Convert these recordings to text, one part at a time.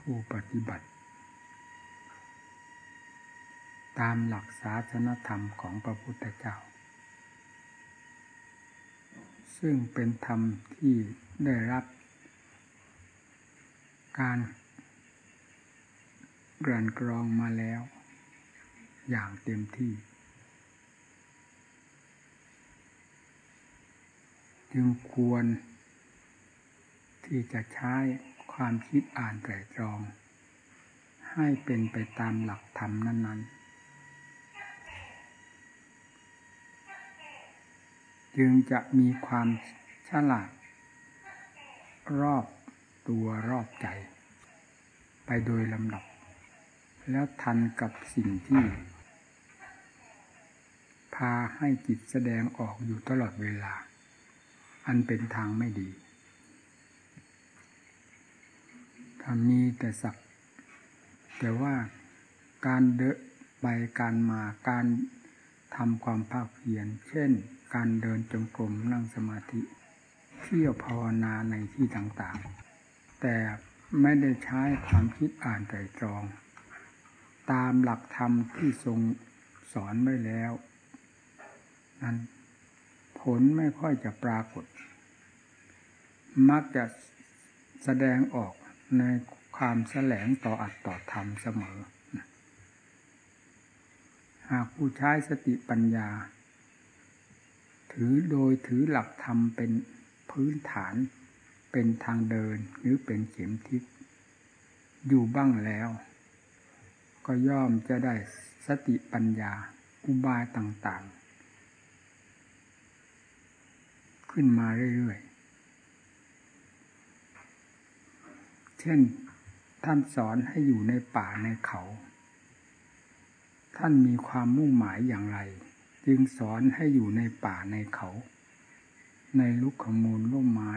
ผู้ปฏิบัติ ตามหลักศาสนธรรมของพระพุทธเจ้า ซึ่งเป็นธรรมที่ได้รับ การกลั่นกรองมาแล้ว อย่างเต็มที่ จึงควรที่จะใช้ ความคิดอ่านไตรตรอง ให้เป็นไปตามหลักธรรมนั้น ๆ จึงจะมีความฉลาด รอบตัวรอบใจ ไปโดยลำดับ แล้วทันกับสิ่งที่ พาให้จิตแสดงออกอยู่ตลอดเวลา อันเป็นทางไม่ดี ถ้ามีแต่สัก แต่ว่าการเดินไปการมาการทำความภาคเพียรเช่น การเดินจงกรมนั่งสมาธิ เที่ยวภาวนาในที่ต่างๆ แต่ไม่ได้ใช้ความคิดอ่านไตรตรอง ตามหลักธรรมที่ทรงสอนไว้แล้ว นั้นผลไม่ค่อยจะปรากฏ มักจะแสดงออก ในความแสลงต่ออัตต่อธรรมเสมอ หากผู้ใช้สติปัญญา ถือโดยถือหลักธรรมเป็นพื้นฐานเป็นทางเดินหรือเป็นเข็มทิศอยู่บ้างแล้ว ก็ย่อมจะได้สติปัญญาอุบายต่างๆ ขึ้นมาเรื่อยๆ เช่น ท่านสอนให้อยู่ในป่าในเขา ท่านมีความมุ่งหมายอย่างไร จึงสอนให้อยู่ในป่าในเขา ในลุกขมูลร่มไม้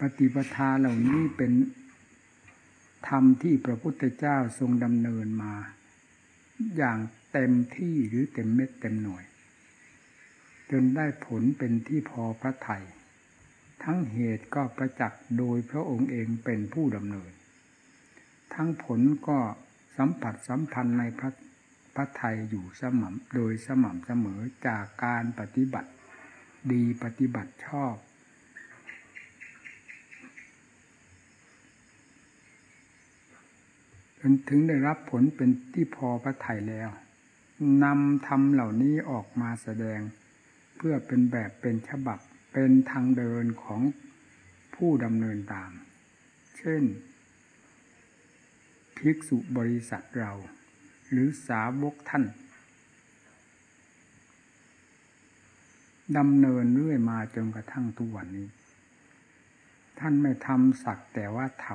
ปฏิปทาเหล่านี้เป็นธรรมที่พระพุทธเจ้าทรงดำเนินมา อย่างเต็มที่หรือเต็มเม็ดเต็มหน่วย จนได้ผลเป็นที่พอพระไทย ทั้งเหตุก็ประจักษ์โดยพระองค์เองเป็นผู้ดำเนิน ทั้งผลก็สัมผัสสัมพันธ์ในพระพระไทยอยู่สม่ำโดยสม่ำเสมอจากการปฏิบัติ ดีปฏิบัติชอบ จนถึงได้รับผลเป็นที่พอพระไทยแล้วนำธรรมเหล่านี้ออกมาแสดง เพื่อเป็นแบบเป็นฉบับ เป็นทางเดินของผู้ดำเนินตาม เช่น ภิกษุบริษัทเรา หรือสาวกท่านดำเนินเรื่อยมาจนกระทั่งทุกวันนี้ ท่านไม่ทำสักแต่ว่าท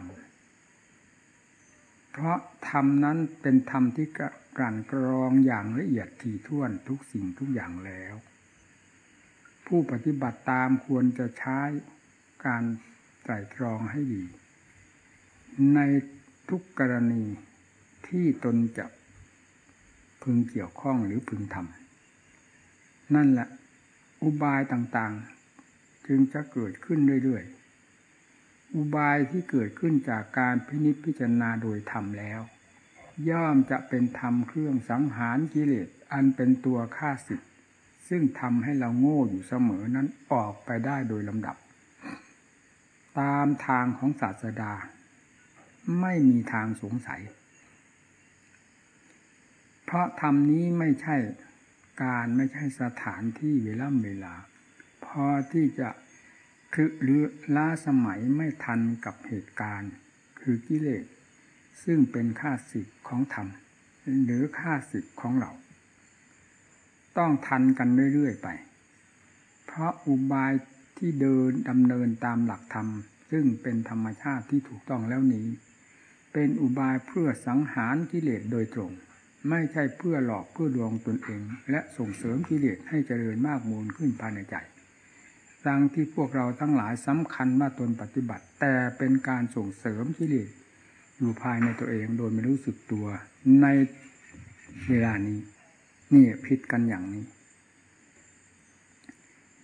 ำเพราะธรรมนั้นเป็นธรรมที่กลั่นกรองอย่างละเอียดถี่ถ้วนทุกสิ่งทุกอย่างแล้ว ผู้ปฏิบัติตามควรจะใช้การไตรตรองให้ดี ในทุกกรณีที่ตนจะพึงเกี่ยวข้องหรือพึงทำนั่นแหละอุบายต่างๆ จึงจะเกิดขึ้นเรื่อยๆ อุบายที่เกิดขึ้นจากการพินิจพิจารณาโดยธรรมแล้ว ย่อมจะเป็นธรรมเครื่องสังหารกิเลสอันเป็นตัวฆ่าศึก ซึ่งทำให้เราโง่อยู่เสมอนั้นออกไปได้โดยลำดับ ตามทางของศาสดา ไม่มีทางสงสัย เพราะธรรมนี้ไม่ใช่การไม่ใช่สถานที่เวลาเวลา พอที่จะคือหรือล้าสมัยไม่ทันกับเหตุการณ์ คือกิเลสซึ่งเป็นค่าสิทธิ์ของธรรม หรือค่าสิทธิ์ของเรา ต้องทันกันเรื่อยๆไป เพราะอุบายที่เดินดำเนินตามหลักธรรม ซึ่งเป็นธรรมชาติที่ถูกต้องแล้วนี้ เป็นอุบายเพื่อสังหารกิเลสโดยตรง ไม่ใช่เพื่อหลอกเพื่อลวงตนเอง และส่งเสริมกิเลสให้เจริญมากมูลขึ้นภายในใจดังที่พวกเราทั้งหลายสำคัญว่าตนปฏิบัติ แต่เป็นการส่งเสริมกิเลสอยู่ภายในตัวเองโดยไม่รู้สึกตัวในเวลานี้ นี่ผิดกันอย่างนี้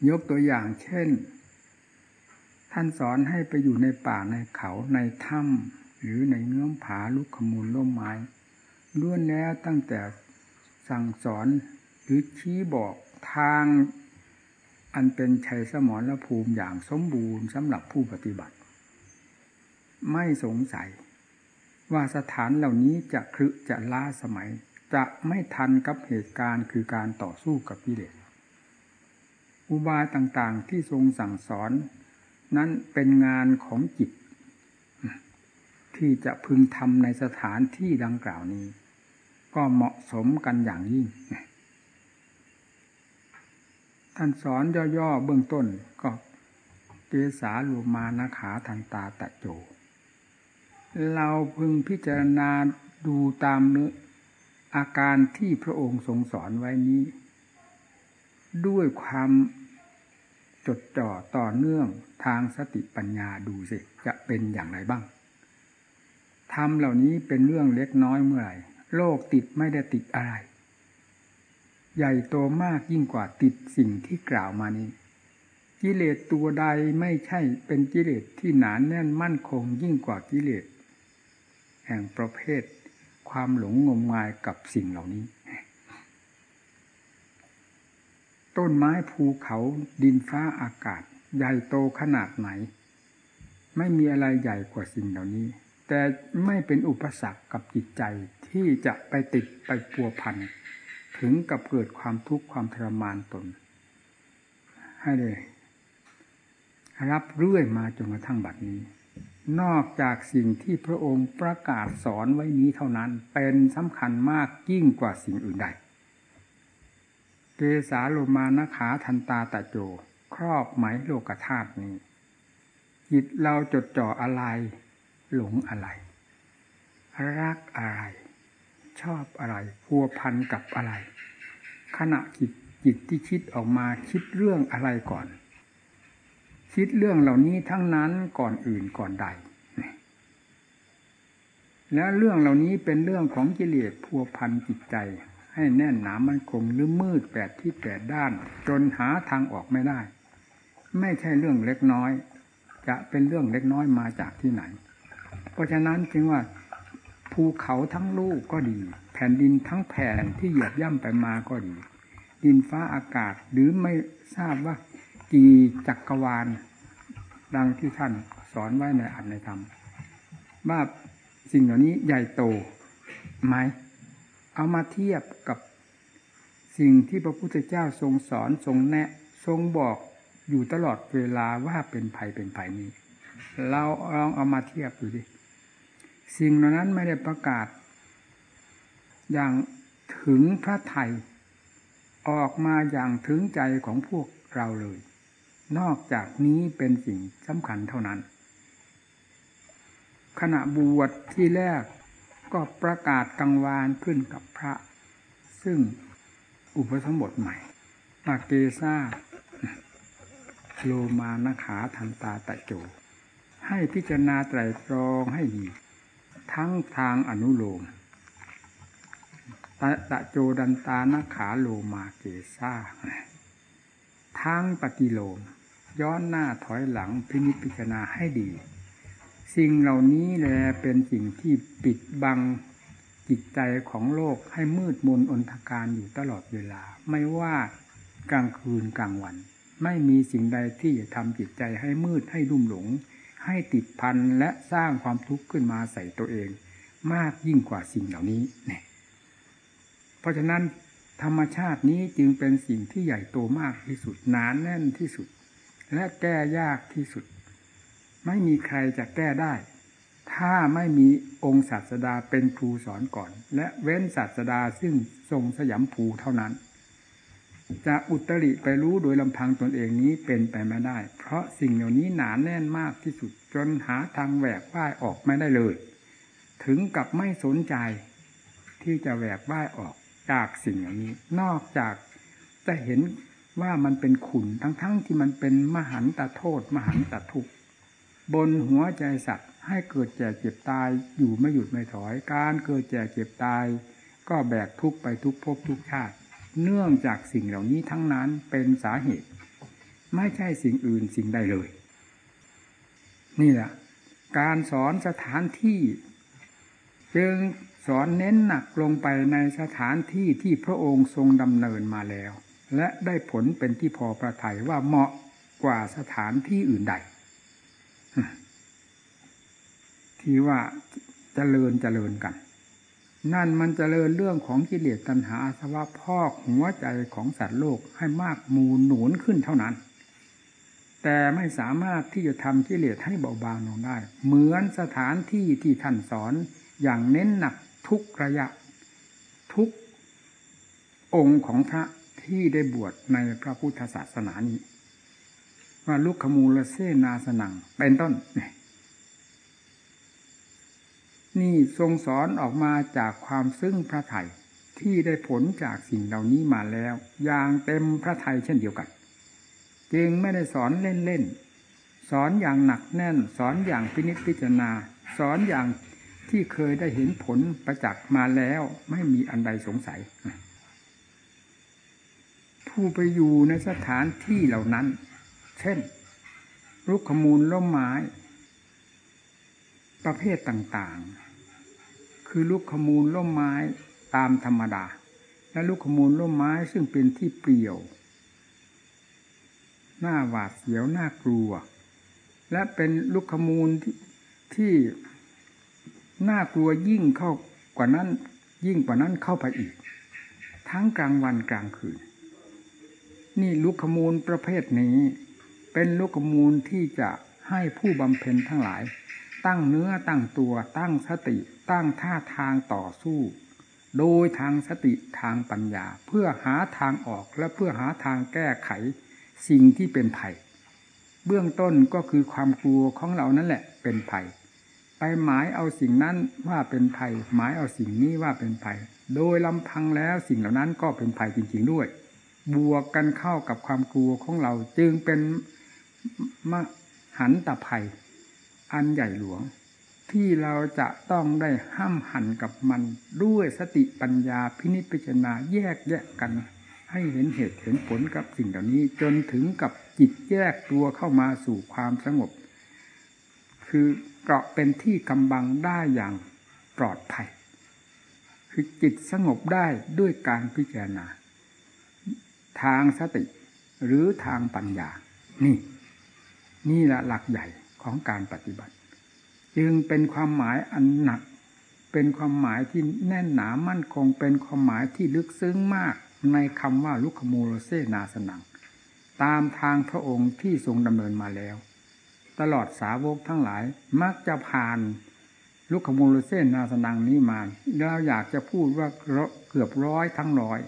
ยกตัวอย่างเช่น ท่านสอนให้ไปอยู่ในป่าในเขาในถ้ำหรือในเงื้อผาลุกขมูลล่มไม้ล้วนแล้วตั้งแต่สั่งสอนหรือชี้บอกทางอันเป็นชัยสมรและภูมิอย่างสมบูรณ์สำหรับผู้ปฏิบัติ ไม่สงสัยว่าสถานเหล่านี้จะครึจะล้าสมัย จะไม่ทันกับเหตุการณ์คือการต่อสู้กับกิเลสอุบายต่างๆที่ทรงสั่งสอน นั้นเป็นงานของจิต ที่จะพึงทำในสถานที่ดังกล่าวนี้ ก็เหมาะสมกันอย่างยิ่งท่านสอนย่อๆเบื้องต้นก็เกสาลูมานาขาทันตาตะโจ เราพึงพิจารณาดูตาม อาการที่พระองค์ทรงสอนไว้นี้ ด้วยความจดจ่อต่อเนื่องทางสติปัญญาดูสิจะเป็นอย่างไรบ้างทำเหล่านี้เป็นเรื่องเล็กน้อยเมื่อไหร่โลกติดไม่ได้ติดอะไร ใหญ่โตมากยิ่งกว่าติดสิ่งที่กล่าวมานี้กิเลสตัวใดไม่ใช่เป็นกิเลสที่หนานแน่นมั่นคงยิ่งกว่ากิเลสแห่งประเภท ความหลงงมงายกับสิ่งเหล่านี้ ต้นไม้ภูเขาดินฟ้าอากาศ ใหญ่โตขนาดไหน ไม่มีอะไรใหญ่กว่าสิ่งเหล่านี้ แต่ไม่เป็นอุปสรรคกับจิตใจที่จะไปติดไปปัวพัน ถึงกับเกิดความทุกข์ความทรมานตน ให้เลย รับเรื่อยมาจนกระทั่งบัดนี้ นอกจากสิ่งที่พระองค์ประกาศสอนไว้นี้เท่านั้น เป็นสำคัญมากยิ่งกว่าสิ่งอื่นใด เกสาโลมานขาทันตาตะโจ ครอบไหมโลกธาตุนี้ จิตเราจดจ่ออะไร หลงอะไร รักอะไร ชอบอะไร พัวพันกับอะไร ขณะจิตจิตที่คิดออกมาคิดเรื่องอะไรก่อน คิดเรื่องเหล่านี้ทั้งนั้นก่อนอื่นก่อนใด แล้วเรื่องเหล่านี้เป็นเรื่องของกิเลสพัวพันจิตใจ ให้แน่นหนามันคงหรือมืดแปดที่แปดด้าน จนหาทางออกไม่ได้ ไม่ใช่เรื่องเล็กน้อย จะเป็นเรื่องเล็กน้อยมาจากที่ไหน เพราะฉะนั้นจึงว่าภูเขาทั้งลูกก็ดี แผ่นดินทั้งแผ่นที่เหยียบย่ำไปมาก็ดี ดินฟ้าอากาศหรือไม่ทราบว่า กีจักรวาล ดังที่ท่านสอนไว้ในอัตในธรรม ว่าสิ่งเหล่านี้ใหญ่โตไหม เอามาเทียบกับสิ่งที่พระพุทธเจ้าทรงสอนทรงแนะทรงบอกอยู่ตลอดเวลาว่าเป็นภัยเป็นภัยนี้ เราลองเอามาเทียบดูดิสิ่งเหล่านั้นไม่ได้ประกาศ อย่างถึงพระไทยออกมาอย่างถึงใจของพวกเราเลย นอกจากนี้เป็นสิ่งสำคัญเท่านั้น ขณะบวชที่แรกก็ประกาศกังวานขึ้นกับพระ ซึ่งอุปสมบทใหม่มาเกซาโลมานขาทันตาตะโจ ให้พิจารณาไตรตรองให้ดี ทั้งทางอนุโลมตะตะโจดันตานขาโลมาเกซาทั้งปฏิโลม ย้อนหน้าถอยหลังพินิจพิจารณาให้ดี สิ่งเหล่านี้แหละเป็นสิ่งที่ปิดบังจิตใจของโลกให้มืดมนอนทการอยู่ตลอดเวลา ไม่ว่ากลางคืนกลางวัน ไม่มีสิ่งใดที่จะทำจิตใจให้มืดให้รุ่มหลง ให้ติดพันและสร้างความทุกข์ขึ้นมาใส่ตัวเอง มากยิ่งกว่าสิ่งเหล่านี้เนี่ยเพราะฉะนั้นธรรมชาตินี้จึงเป็นสิ่งที่ใหญ่โตมากที่สุดหนานแน่นที่สุด และแก้ยากที่สุด ไม่มีใครจะแก้ได้ ถ้าไม่มีองค์ศาสดาเป็นครูสอนก่อน และเว้นศาสดาซึ่งทรงสยามภูเท่านั้น จะอุตริไปรู้โดยลำพังตนเองนี้เป็นไปไม่ได้ เพราะสิ่งเหล่านี้หนานแน่นมากที่สุด จนหาทางแหวกว่ายออกไม่ได้เลย ถึงกับไม่สนใจที่จะแหวกว่ายออกจากสิ่งเหล่านี้ นอกจากจะเห็น ว่ามันเป็นขุนทั้งๆทที่มันเป็นมหันตโทษ มหันตทุกบนหัวใจสัตว์ให้เกิดแก่เจ็บตายอยู่ไม่หยุดไม่ถอย การเกิดแก่เจ็บตาย ก็แบกทุกไปทุกภพทุกชาติ เนื่องจากสิ่งเหล่านี้ทั้งนั้นเป็นสาเหตุ ไม่ใช่สิ่งอื่นสิ่งใดเลย นี่แหละการสอนสถานที่ จึงสอนเน้นหนักลงไปในสถานที่ที่พระองค์ทรงดำเนินมาแล้ว และได้ผลเป็นที่พอประทัยว่าเหมาะกว่าสถานที่อื่นใด ที่ว่าจเจริญเจริญกัน นั่นมันจเจริญเรื่องของกิเลสตัณหาสวะพอกหัวใจของสัตว์โลกให้มากมูลหนุนขึ้นเท่านั้น แต่ไม่สามารถที่จะทำกิเลสให้เบาบางลงได้ เหมือนสถานที่ที่ท่านสอนอย่างเน้นหนักทุกระยะ ทุกองค์ของพระ ที่ได้บวชในพระพุทธศาสนานี้ ว่าลุกขมูลเสนาสนัง เป็นต้น นี่ทรงสอนออกมาจากความซึ้งพระไถ่ที่ได้ผลจากสิ่งเหล่านี้มาแล้ว อย่างเต็มพระไทยเช่นเดียวกัน จึงไม่ได้สอนเล่นๆ สอนอย่างหนักแน่น สอนอย่างพินิจพิจารณา สอนอย่างที่เคยได้เห็นผลประจักษ์มาแล้ว ไม่มีอันใดสงสัย ผู้ไปอยู่ในสถานที่เหล่านั้น เช่นรุกขมูลล้มไม้ ประเภทต่างๆ คือลูกขมูลล้มไม้ตามธรรมดา และลูกขมูลล้มไม้ซึ่งเป็นที่เปลี่ยว หน้าหวาดเสียวหน้ากลัว และเป็นลูกขมูลที่ที่น่ากลัวยิ่งเข้ากว่านั้นยิ่งกว่านั้นเข้าไปอีก ทั้งกลางวันกลางคืน นี่ลูกขมูลประเภทนี้ เป็นลูกขมูลที่จะให้ผู้บำเพ็ญทั้งหลาย ตั้งเนื้อตั้งตัวตั้งสติ ตั้งท่าทางต่อสู้ โดยทางสติทางปัญญา เพื่อหาทางออกและเพื่อหาทางแก้ไขสิ่งที่เป็นภัย เบื้องต้นก็คือความกลัวของเรานั่นแหละเป็นภัย ไปหมายเอาสิ่งนั้นว่าเป็นภัย หมายเอาสิ่งนี้ว่าเป็นภัย โดยลำพังแล้วสิ่งเหล่านั้นก็เป็นภัยจริงๆด้วย บวกกันเข้ากับความกลัวของเราจึงเป็นมหันตภัย อันใหญ่หลวง ที่เราจะต้องได้ห้ามหันกับมันด้วยสติปัญญาพินิจพิจารณาแยกแยกกัน ให้เห็นเหตุเห็นผลกับสิ่งเหล่านี้ จนถึงกับจิตแยกตัวเข้ามาสู่ความสงบ คือเกาะเป็นที่กำบังได้อย่างปลอดภัย คือจิตสงบได้ด้วยการพิจารณา ทางสติ หรือทางปัญญา นี่ นี่แหละหลักใหญ่ของการปฏิบัติ จึงเป็นความหมายอันหนัก เป็นความหมายที่แน่นหนามั่นคง เป็นความหมายที่ลึกซึ้งมากในคำว่าลุคโมโรเซนาสนัง ตามทางพระองค์ที่ทรงดำเนินมาแล้ว ตลอดสาวกทั้งหลายมักจะผ่านลุกขมูลเส้นนาสนังนี้มาเราอยากจะพูดว่าเกือบร้อยทั้งร้อย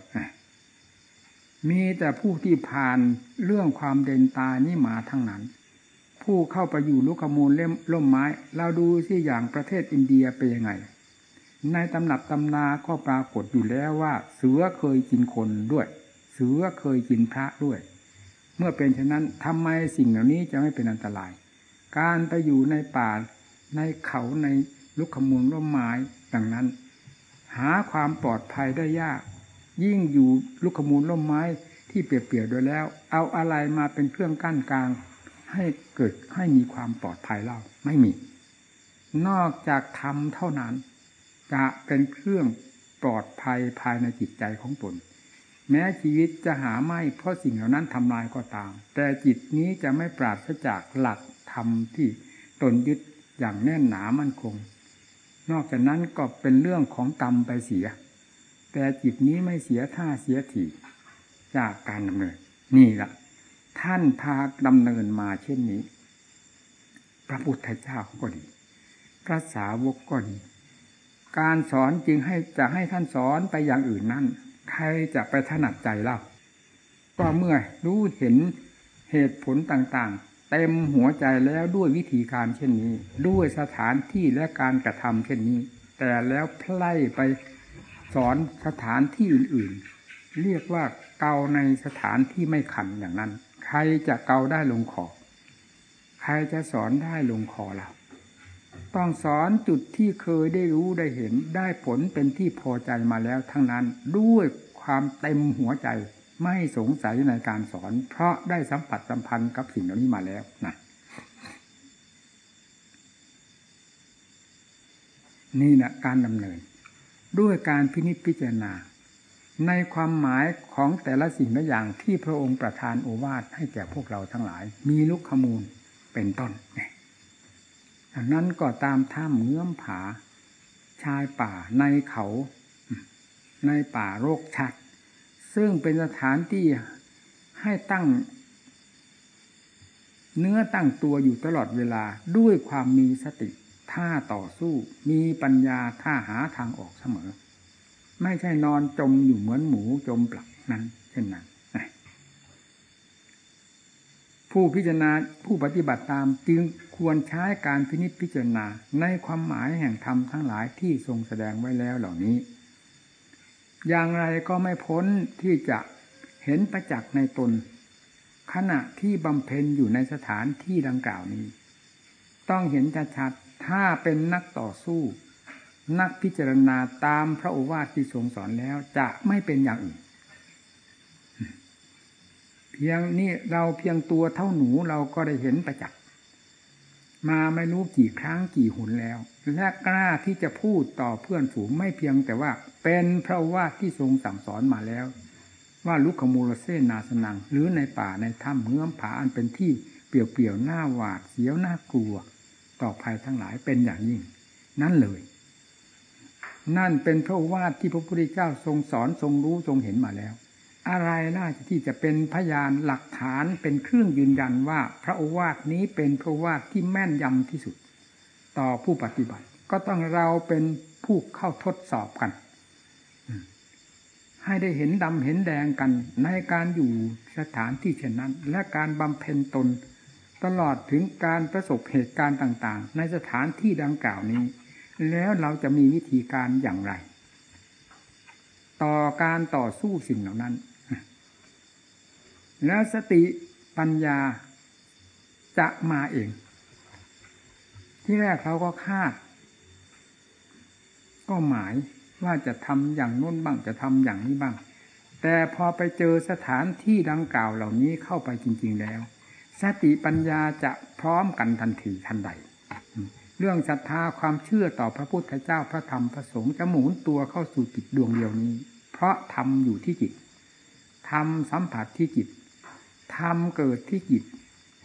มีแต่ผู้ที่ผ่านเรื่องความเด่นตานี้มาทั้งนั้น ผู้เข้าไปอยู่ลุกขมูลเล่มล่มไม้ เราดูที่อย่างประเทศอินเดียเป็นยังไง ในตำหนับตำนาก็ปรากฏอยู่แล้วว่า เสือเคยกินคนด้วย เสือเคยกินพระด้วย เมื่อเป็นเช่นนั้นทำไมสิ่งเหล่านี้จะไม่เป็นอันตราย การไปอยู่ในป่าในเขาในลุกขมูลร่มไม้ดังนั้น หาความปลอดภัยได้ยาก ยิ่งอยู่ลุกขมูลร่มไม้ที่เปียบๆโดยแล้ว เอาอะไรมาเป็นเครื่องกั้นกลาง ให้เกิดให้มีความปลอดภัยเล่าไม่มี นอกจากธรรมเท่านั้น จะเป็นเครื่องปลอดภัยภายในจิตใจของตนแม้ชีวิตจะหาไม่เพราะสิ่งเหล่านั้นทำลายก็ตาม แต่จิตนี้จะไม่ปราศจากหลักธรรมที่ตนยึดอย่างแน่นหนามั่นคง นอกจากนั้นก็เป็นเรื่องของกรรมไปเสีย แต่จิตนี้ไม่เสียท่าเสียทีจากการดำเนิน นี่แหละท่านพาดำเนินมาเช่นนี้ พระพุทธเจ้าก็ดี พระสาวกก็ดี การสอนจึงให้จะให้ท่านสอนไปอย่างอื่นนั่น ใครจะไปถนัดใจเล่าก็เมื่อรู้เห็นเหตุผลต่างๆ เต็มหัวใจแล้วด้วยวิธีการเช่นนี้ ด้วยสถานที่และการกระทำเช่นนี้ แต่แล้วพล่ไป สอนสถานที่อื่น ๆ เรียกว่าเกาในสถานที่ไม่ขันอย่างนั้น ใครจะเกาได้ลงคอใครจะสอนได้ลงคอเราต้องสอนจุดที่เคยได้รู้ได้เห็นได้ผลเป็นที่พอใจมาแล้วทั้งนั้นด้วยความเต็มหัวใจไม่สงสัยในการสอน เพราะได้สัมผัสสัมพันธ์กับสิ่งเหล่านี้มาแล้วนะนี่นะการดำเนิน ด้วยการพินิจพิจารณา ในความหมายของแต่ละสิ่งละอย่างที่พระองค์ประทานโอวาทให้แก่พวกเราทั้งหลาย มีลุกขมูลเป็นต้นดังนั้นก็ตามถ้ำเงื้อมผา ชายป่าในเขา ในป่าโรคชัด ซึ่งเป็นสถานที่ให้ตั้งเนื้อตั้งตัวอยู่ตลอดเวลาด้วยความมีสติ ท่าต่อสู้มีปัญญาท่าหาทางออกเสมอ ไม่ใช่นอนจมอยู่เหมือนหมูจมปลักนั้น เช่นนั้นผู้พิจารณาผู้ปฏิบัติตามจึงควรใช้การพินิจพิจารณาในความหมายแห่งธรรมทั้งหลายที่ทรงแสดงไว้แล้วเหล่านี้ อย่างไรก็ไม่พ้นที่จะเห็นประจักษ์ในตน ขณะที่บำเพ็ญอยู่ในสถานที่ดังกล่าวนี้ ต้องเห็นชัด ถ้าเป็นนักต่อสู้ นักพิจารณาตามพระโอวาทที่ทรงสอนแล้วจะไม่เป็นอย่างอื่นเพียงนี่เราเพียงตัวเท่าหนูเราก็ได้เห็นประจักษ์มาไม่รู้กี่ครั้งกี่หนแล้ว และกล้าที่จะพูดต่อเพื่อนฝูงไม่เพียงแต่ว่า เป็นพระว่าที่ทรงสั่งสอนมาแล้ว ว่าลุกขมูลเซนาสนัง หรือในป่าในถ้ำเงื้อมผาอันเป็นที่เปี่ยวๆหน้าหวาดเสียวหน้ากลัว ต่อภัยทั้งหลายเป็นอย่างยิ่ง นั่นเลย นั่นเป็นพระวาทที่พระพุทธเจ้าทรงสอนทรงรู้ทรงเห็นมาแล้ว อะไรน่าที่จะเป็นพยานหลักฐานเป็นเครื่องยืนยันว่าพระโอวาทนี้เป็นพระวาทที่แม่นยำที่สุด ต่อผู้ปฏิบัติ ก็ต้องเราเป็นผู้เข้าทดสอบกันให้ได้เห็นดำเห็นแดงกันในการอยู่สถานที่เช่นนั้น และการบำเพ็ญตน ตลอดถึงการประสบเหตุการณ์ต่างๆ ในสถานที่ดังกล่าวนี้ แล้วเราจะมีวิธีการอย่างไร ต่อการต่อสู้สิ่งเหล่านั้น แล้วสติปัญญาจะมาเอง ที่แรกเขาก็คาด ก็หมายว่าจะทำอย่างน้นบ้างจะทำอย่างนี้บ้าง แต่พอไปเจอสถานที่ดังกล่าวเหล่านี้เข้าไปจริง ๆแล้ว สติปัญญาจะพร้อมกันทันทีทันใด เรื่องศรัทธาความเชื่อต่อพระพุทธเจ้าพระธรรมพระสงฆ์จะหมุนตัวเข้าสู่จิตดวงเดียวนี้ เพราะทำอยู่ที่จิตทำสัมผัสที่จิตทำเกิดที่จิต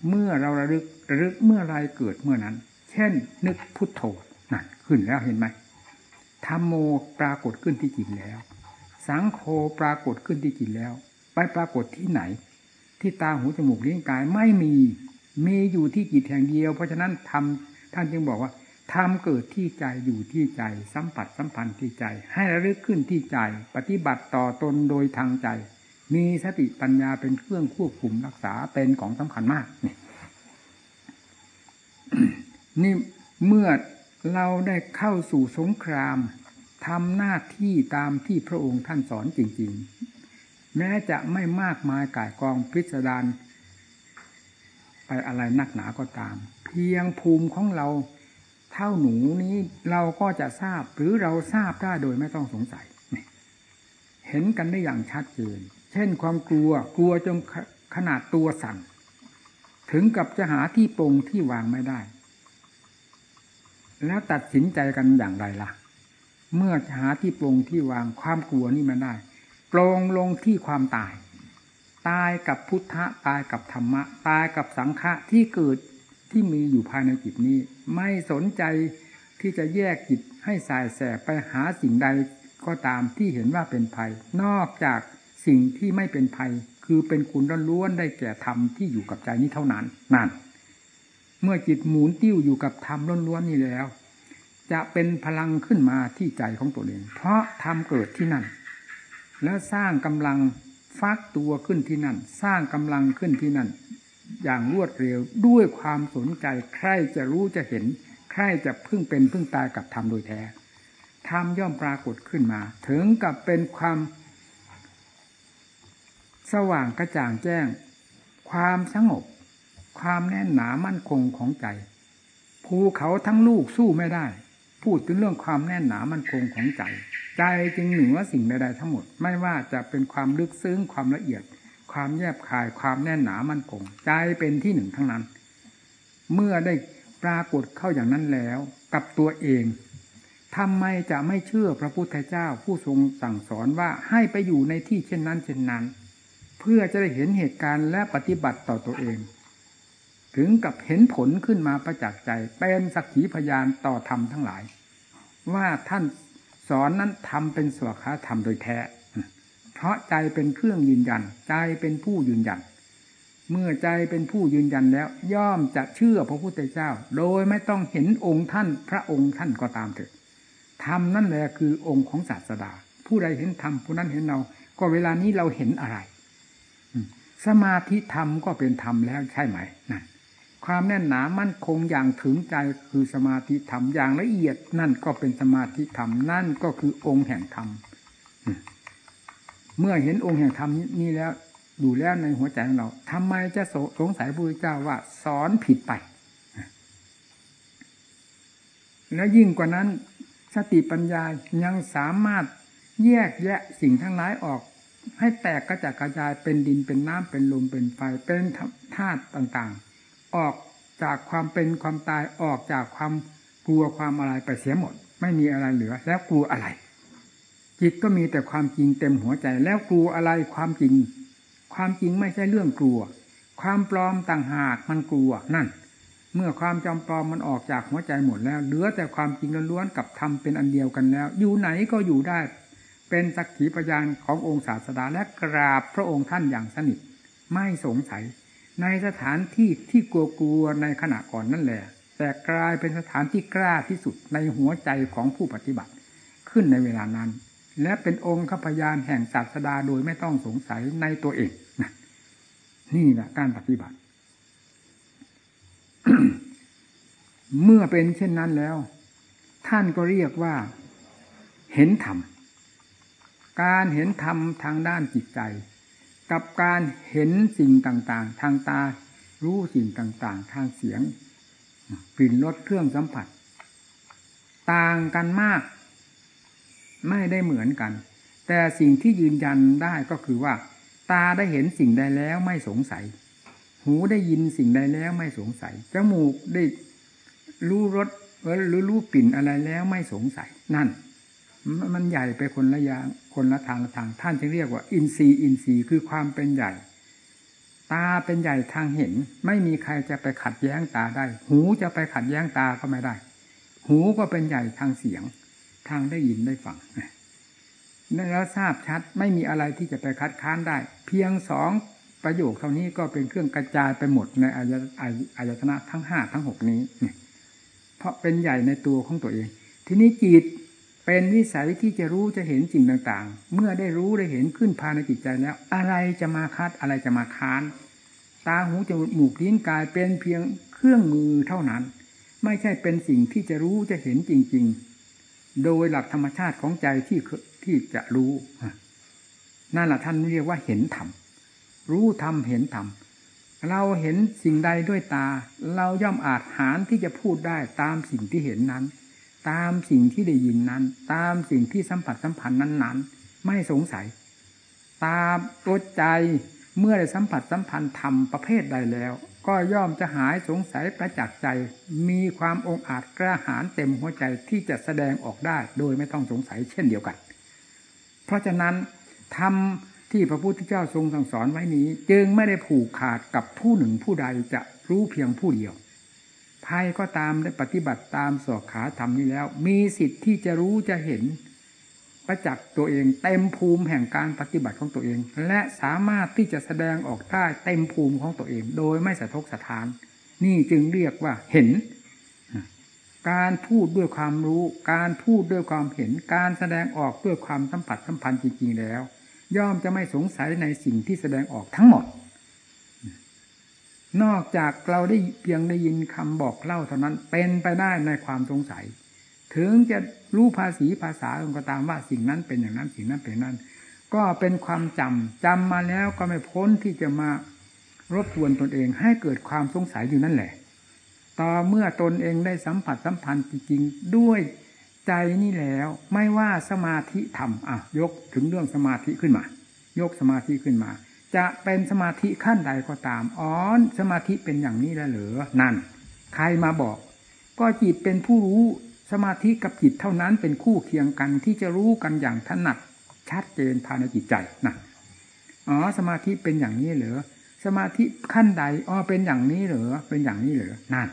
เมื่อเราระลึกระลึกเมื่อไรเกิดเมื่อนั้น เช่น นึกพุทโธนั่นขึ้นแล้วเห็นไหมธรรมโมปรากฏขึ้นที่จิตแล้ว สังโฆปรากฏขึ้นที่จิตแล้ว ไปปรากฏที่ไหน ที่ตาหูจมูกลิ้นกายไม่มี มีอยู่ที่จิตแห่งเดียว เพราะฉะนั้นทำท่านจึงบอกว่าทำเกิดที่ใจอยู่ที่ใจ สัมผัสสัมพันธ์ที่ใจ ให้ระลึกขึ้นที่ใจ ปฏิบัติต่อตนโดยทางใจ มีสติปัญญาเป็นเครื่องควบคุมรักษาเป็นของสำคัญมากนี่นี่เมื่อเราได้เข้าสู่สงครามทำหน้าที่ตามที่พระองค์ท่านสอนจริง แม้จะไม่มากมายก่ายกองพิสดารไปอะไรนักหนาก็ตาม เพียงภูมิของเราเท่าหนูนี้เราก็จะทราบหรือเราทราบได้โดยไม่ต้องสงสัย เห็นกันได้อย่างชัดเจน เช่นความกลัวกลัวจนขนาดตัวสั่นถึงกับจะหาที่ปรงที่วางไม่ได้ แล้วตัดสินใจกันอย่างไรล่ะ เมื่อหาที่ปรงที่วางความกลัวนี่ม่ได้ ปรงลงที่ความตาย ตายกับพุทธะตายกับธรรมะ ตายกับสังฆะที่เกิดที่มีอยู่ภายในจิตนี้ ไม่สนใจที่จะแยกจิตให้สายแสบไปหาสิ่งใดก็ตามที่เห็นว่าเป็นภัย นอกจากสิ่งที่ไม่เป็นภัย คือเป็นคุณล้วนได้แก่ธรรมที่อยู่กับใจนี้เท่านั้นนั่นเมื่อจิตหมุนติ้วอยู่กับธรรมล้วนๆนี้แล้ว จะเป็นพลังขึ้นมาที่ใจของตัวเอง เพราะธรรมเกิดที่นั่น แล้วสร้างกำลังฟักตัวขึ้นที่นั่น สร้างกำลังขึ้นที่นั่น อย่างรวดเร็วด้วยความสนใจใครจะรู้จะเห็น ใครจะพึ่งเป็นพึ่งตายกับธรรมโดยแท้ธรรมย่อมปรากฏขึ้นมา ถึงกับเป็นความสว่างกระจ่างแจ้ง ความสงบ ความแน่นหนามั่นคงของใจภูเขาทั้งลูกสู้ไม่ได้ พูดถึงเรื่องความแน่นหนามั่นคงของใจ ใจจึงเหนือสิ่งใดๆทั้งหมด ไม่ว่าจะเป็นความลึกซึ้งความละเอียด ความแยบคายความแน่นหนามั่นคง ใจเป็นที่หนึ่งทั้งนั้น เมื่อได้ปรากฏเข้าอย่างนั้นแล้ว กับตัวเองทำไมจะไม่เชื่อพระพุทธเจ้าผู้ทรงสั่งสอนว่าให้ไปอยู่ในที่เช่นนั้นเช่นนั้น เพื่อจะได้เห็นเหตุการณ์และปฏิบัติต่อตัวเอง ถึงกับเห็นผลขึ้นมาประจักษ์ใจ เป็นสักขีพยานต่อธรรมทั้งหลาย ว่าท่านสอนนั้นทำเป็นสวขาธรรมโดยแท้ เพราะใจเป็นเครื่องยืนยัน ใจเป็นผู้ยืนยัน เมื่อใจเป็นผู้ยืนยันแล้ว ย่อมจะเชื่อพระพุทธเจ้า โดยไม่ต้องเห็นองค์ท่าน พระองค์ท่านก็ตามเถิดธรรมนั่นแหละคือองค์ของศาสดา ผู้ใดเห็นธรรมผู้นั้นเห็นเรา ก็เวลานี้เราเห็นอะไร สมาธิธรรมก็เป็นธรรมแล้วใช่ไหมนั่น ความแน่นหนามั่นคงอย่างถึงใจคือสมาธิธรรมอย่างละเอียดนั่นก็เป็นสมาธิธรรมนั่นก็คือองค์แห่งธรรมเมื่อเห็นองค์แห่งธรรมนี้แล้วดูแล้วในหัวใจของเราทำไมจะสงสัยพระพุทธเจ้าว่าสอนผิดไป แล้วยิ่งกว่านั้นสติปัญญายังสามารถแยกแยะสิ่งทั้งหลายออก ให้แตกกระจายกระจายเป็นดินเป็นน้ำเป็นลมเป็นไฟเป็นธาตุต่างๆ ออกจากความเป็นความตายออกจากความกลัวความอะไรไปเสียหมด ไม่มีอะไรเหลือ แล้วกลัวอะไร จิตก็มีแต่ความจริงเต็มหัวใจ แล้วกลัวอะไรความจริง ความจริงไม่ใช่เรื่องกลัว ความปลอมต่างหากมันกลัวนั่น เมื่อความจำปลอมมันออกจากหัวใจหมดแล้ว เหลือแต่ความจริงล้วนๆกับธรรมเป็นอันเดียวกันแล้ว อยู่ไหนก็อยู่ได้ เป็นสักขีพยานขององค์ศาสดาและกราบพระองค์ท่านอย่างสนิทไม่สงสัย ในสถานที่ที่กลัวๆในขณะก่อนนั่นแหละ แต่กลายเป็นสถานที่กล้าที่สุดในหัวใจของผู้ปฏิบัติขึ้นในเวลานั้น และเป็นองค์ขพยานแห่งศาสดาโดยไม่ต้องสงสัยในตัวเองนี่แหละการปฏิบัติ เมื่อเป็นเช่นนั้นแล้ว ท่านก็เรียกว่า เห็นธรรม การเห็นธรรมทางด้านจิตใจ กับการเห็นสิ่งต่างๆ ทางตา รู้สิ่งต่างๆ ทางเสียงกลิ่นรสเครื่องสัมผัส ต่างกันมาก ไม่ได้เหมือนกัน แต่สิ่งที่ยืนยันได้ก็คือว่า ตาได้เห็นสิ่งใดแล้วไม่สงสัย หูได้ยินสิ่งใดแล้วไม่สงสัยจมูกได้รู้รสหรือรู้กลิ่นอะไรแล้วไม่สงสัยนั่น มันใหญ่ไปคนละอย่าง คนละทางละทางท่านจึงเรียกว่า อินทรีย์อินทรีย์คือความเป็นใหญ่ ตาเป็นใหญ่ทางเห็น ไม่มีใครจะไปขัดแย้งตาได้ หูจะไปขัดแย้งตาก็ไม่ได้ หูก็เป็นใหญ่ทางเสียง ทางได้ยินได้ฟังนั่นแล้วทราบชัดไม่มีอะไรที่จะไปคัดค้านได้ เพียงสองประโยคเท่านี้ก็เป็นเครื่องกระจายไปหมดในอายตนะทั้งห้าทั้งหกนี้ เพราะเป็นใหญ่ในตัวของตัวเอง ทีนี้จิต เป็นวิสัยที่จะรู้จะเห็นสิ่งต่างๆ เมื่อได้รู้ได้เห็นขึ้นภายในจิตใจแล้ว อะไรจะมาคัดอะไรจะมาค้าน ตาหูจมูกลิ้นกายเป็นเพียงเครื่องมือเท่านั้น ไม่ใช่เป็นสิ่งที่จะรู้จะเห็นจริง ๆ โดยหลักธรรมชาติของใจที่ที่จะรู้นั่นแหละท่านเรียกว่าเห็นธรรมรู้ธรรมเห็นธรรมเราเห็นสิ่งใดด้วยตา เราย่อมอาจหารที่จะพูดได้ตามสิ่งที่เห็นนั้น ตามสิ่งที่ได้ยินนั้น ตามสิ่งที่สัมผัสสัมพันธ์นั้น ๆ ไม่สงสัย ตามตัวใจเมื่อได้สัมผัสสัมพันธ์ธรรมประเภทใดแล้ว ก็ย่อมจะหายสงสัยประจักษ์ใจ มีความองอาจกล้าหาญเต็มหัวใจที่จะแสดงออกได้โดยไม่ต้องสงสัยเช่นเดียวกัน เพราะฉะนั้นทำที่พระพุทธเจ้าทรงสั่งสอนไว้นี้ จึงไม่ได้ผูกขาดกับผู้หนึ่งผู้ใดจะรู้เพียงผู้เดียว ภัยก็ตามได้ปฏิบัติตามสอกขาธรรมนี้แล้ว มีสิทธิ์ที่จะรู้จะเห็นประจักษ์ตัวเองเต็มภูมิแห่งการปฏิบัติของตัวเอง และสามารถที่จะแสดงออกได้เต็มภูมิของตัวเอง โดยไม่สะทกสะทาน นี่จึงเรียกว่าเห็น การพูดด้วยความรู้ การพูดด้วยความเห็น การแสดงออกด้วยความสัมผัสสัมพันธ์จริงๆแล้ว ย่อมจะไม่สงสัยในสิ่งที่แสดงออกทั้งหมด นอกจากเราได้เพียงได้ยินคำบอกเล่าเท่านั้น เป็นไปได้ในความสงสัย ถึงจะรู้ภาษีภาษาก็ตามว่าสิ่งนั้นเป็นอย่างนั้นสิ่งนั้นเป็นนั้น ก็เป็นความจำจำมาแล้วก็ไม่พ้นที่จะมารบกวนตนเองให้เกิดความสงสัยอยู่นั่นแหละ ต่อเมื่อตนเองได้สัมผัสสัมพันธ์จริงๆด้วยใจนี่แล้วไม่ว่าสมาธิธรรมอะยกถึงเรื่องสมาธิขึ้นมา ยกสมาธิขึ้นมา จะเป็นสมาธิขั้นใดก็ตามอ๋อสมาธิเป็นอย่างนี้แล้วเหรอนั่น ใครมาบอก ก็จิตเป็นผู้รู้สมาธิกับจิตเท่านั้นเป็นคู่เคียงกันที่จะรู้กันอย่างถนัดชัดเจนภายในจิตใจนะอ๋อสมาธิเป็นอย่างนี้เหรอสมาธิขั้นใดอ๋อเป็นอย่างนี้เหรอเป็นอย่างนี้เหรอนั่น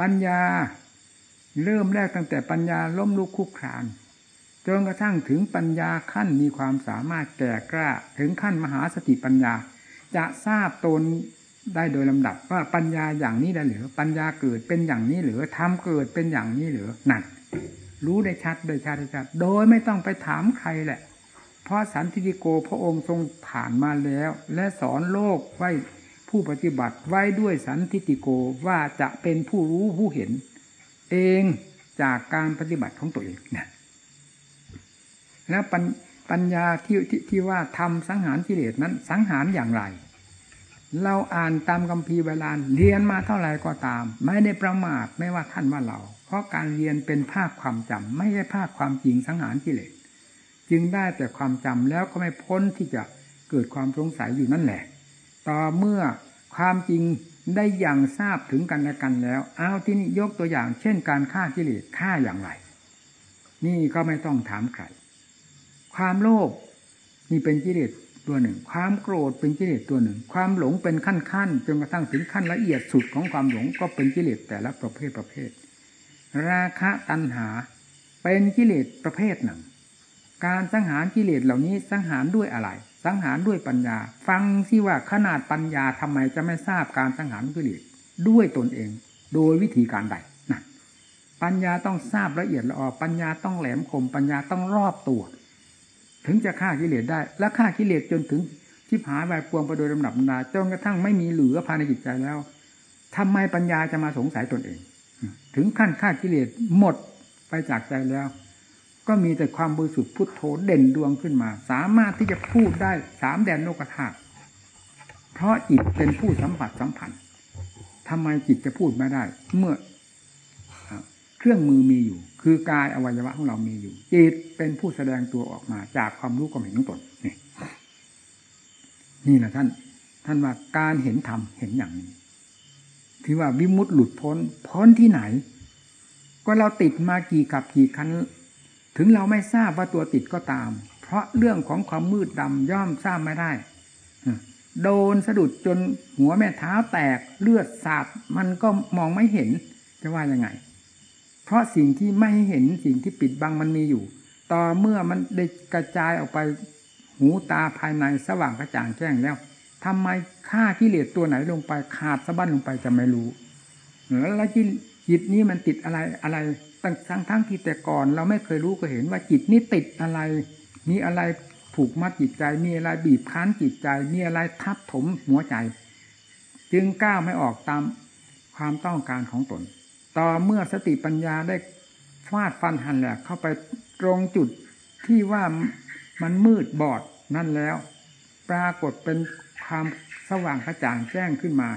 ปัญญา เริ่มแรกตั้งแต่ปัญญาล้มลุกคุกคราน จนกระทั่งถึงปัญญาขั้นมีความสามารถแก่กล้า ถึงขั้นมหาสติปัญญา จะทราบตนได้โดยลำดับว่าปัญญาอย่างนี้ได้หรือปัญญาเกิดเป็นอย่างนี้หรือทำเกิดเป็นอย่างนี้หรือนั่นรู้ได้ชัดได้ชัดได้ชัด โดยไม่ต้องไปถามใครแหละ เพราะสันติโกพระองค์ทรงผ่านมาแล้ว และสอนโลกไว้ผู้ปฏิบัติไว้ด้วยสันติโกว่าจะเป็นผู้รู้ผู้เห็น เองจากการปฏิบัติของตัวเองเนี่ย แล้วปัญญาที่ทที่ว่าทำสังหารกิเลสนั้น สังหารอย่างไร เราอ่านตามคัมภีร์เวลาเรียนมาเท่าไหร่ก็ตาม ไม่ได้ประมาทไม่ว่าท่านว่าเรา เพราะการเรียนเป็นภาคความจำไม่ใช่ภาคความจริงสังหารกิเลสจึงได้แต่ความจำแล้วก็ไม่พ้นที่จะเกิดความสงสัยอยู่นั่นแหละ ต่อเมื่อความจริงได้อย่างทราบถึงกันและกันแล้ว เอาที่นี่ยกตัวอย่าง เช่นการฆ่ากิเลสฆ่าอย่างไร นี่ก็ไม่ต้องถามใคร ความโลภนี่เป็นกิเลสตัวหนึ่ง ความโกรธเป็นกิเลสตัวหนึ่ง ความหลงเป็นขั้นขั้นจนกระทั่งถึงขั้นละเอียดสุดของความหลงก็เป็นกิเลสแต่ละประเภทประเภท ราคะตัณหา เป็นกิเลสประเภทหนึ่ง การสังหารกิเลสเหล่านี้สังหารด้วยอะไร สังหารด้วยปัญญา ฟังสิว่าขนาดปัญญาทำไมจะไม่ทราบการสังหารกิเลสด้วยตนเอง โดยวิธีการใดนะปัญญาต้องทราบละเอียดละออปัญญาต้องแหลมคมปัญญาต้องรอบตัว ถึงจะฆ่ากิเลสได้ และฆ่ากิเลสจนถึงชิบหายไปปวงไปโดยลำดับนาจนกระทั่งไม่มีเหลือภายในจิตใจแล้วทำไมปัญญาจะมาสงสัยตนเอง ถึงขั้นฆ่ากิเลสหมดไปจากใจแล้ว ก็มีแต่ความบริสุทธิ์พุทโธเด่นดวงขึ้นมา สามารถที่จะพูดได้สามแดนโลกธาตุเพราะจิตเป็นผู้สัมผัสสัมพันธ์ทำไมจิตจะพูดไม่ได้ เมื่อเครื่องมือมีอยู่ คือกายอวัยวะของเรามีอยู่จิตเป็นผู้แสดงตัวออกมาจากความรู้ความเห็นของตนนี่นี่แหละท่าน ท่านว่าการเห็นธรรมเห็นอย่างนี้ที่ว่าวิมุตต์หลุดพ้น พ้นที่ไหน ก็เราติดมากี่กับกี่คันถึงเราไม่ทราบว่าตัวติดก็ตาม เพราะเรื่องของความมืดดำย่อมทราบไม่ได้โดนสะดุดจนหัวแม่เท้าแตกเลือดสาดมันก็มองไม่เห็นจะว่ายังไง เพราะสิ่งที่ไม่เห็นสิ่งที่ปิดบังมันมีอยู่ ต่อเมื่อมันได้กระจายออกไปหูตาภายในสว่างกระจ่างแจ้งแล้วทำไมฆ่ากิเลสตัวไหนลงไปขาดสะบั้นลงไปจะไม่รู้แล้วจิตนี้มันติดอะไรอะไรตั้งทั้งทั้งที่แต่ก่อน เราไม่เคยรู้ก็เห็นว่าจิตนี้ติดอะไร มีอะไรผูกมัดจิตใจ มีอะไรบีบคั้นจิตใจ มีอะไรทับถมหัวใจ จึงก้าวไม่ออกตามความต้องการของตน ต่อเมื่อสติปัญญาได้ฟาดฟันหันแหละเข้าไปตรงจุดที่ว่ามันมืดบอดนั่นแล้ว ปรากฏเป็นความสว่างกระจ่างแจ้งขึ้นมา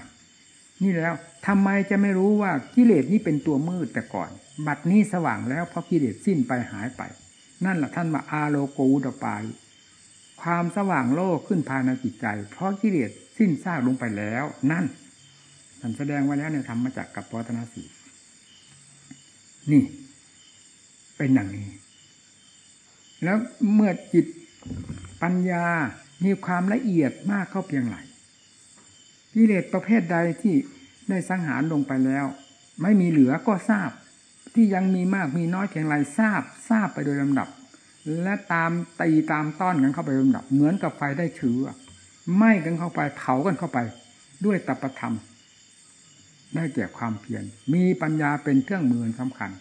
นี่แล้วทำไมจะไม่รู้ว่ากิเลสนี้เป็นตัวมืดแต่ก่อน บัดนี้สว่างแล้วเพราะกิเลสสิ้นไปหายไป นั่นแหละท่านมาอาโลโกอุดปายความสว่างโลกขึ้นภายในจิตใจ เพราะกิเลสสิ้นซากลงไปแล้ว นั่นท่านแสดงไว้แล้วในธรรมมาจากกับปวัตนาสี นี่ เป็นอย่างนี้ แล้วเมื่อจิตปัญญามีความละเอียดมากเข้าเพียงไรกิเลสประเภทใดที่ได้สังหารลงไปแล้ว ไม่มีเหลือก็ทราบ ที่ยังมีมากมีน้อยเพียงไรทราบ ทราบไปโดยลำดับ และตามตีตามต้อนกันเข้าไปลำดับ เหมือนกับไฟได้เชื้อไหม้กันเข้าไปเผากันเข้าไป ด้วยตปธรรม ได้แก่ความเพียรมีปัญญาเป็นเครื่องมือสำคัญ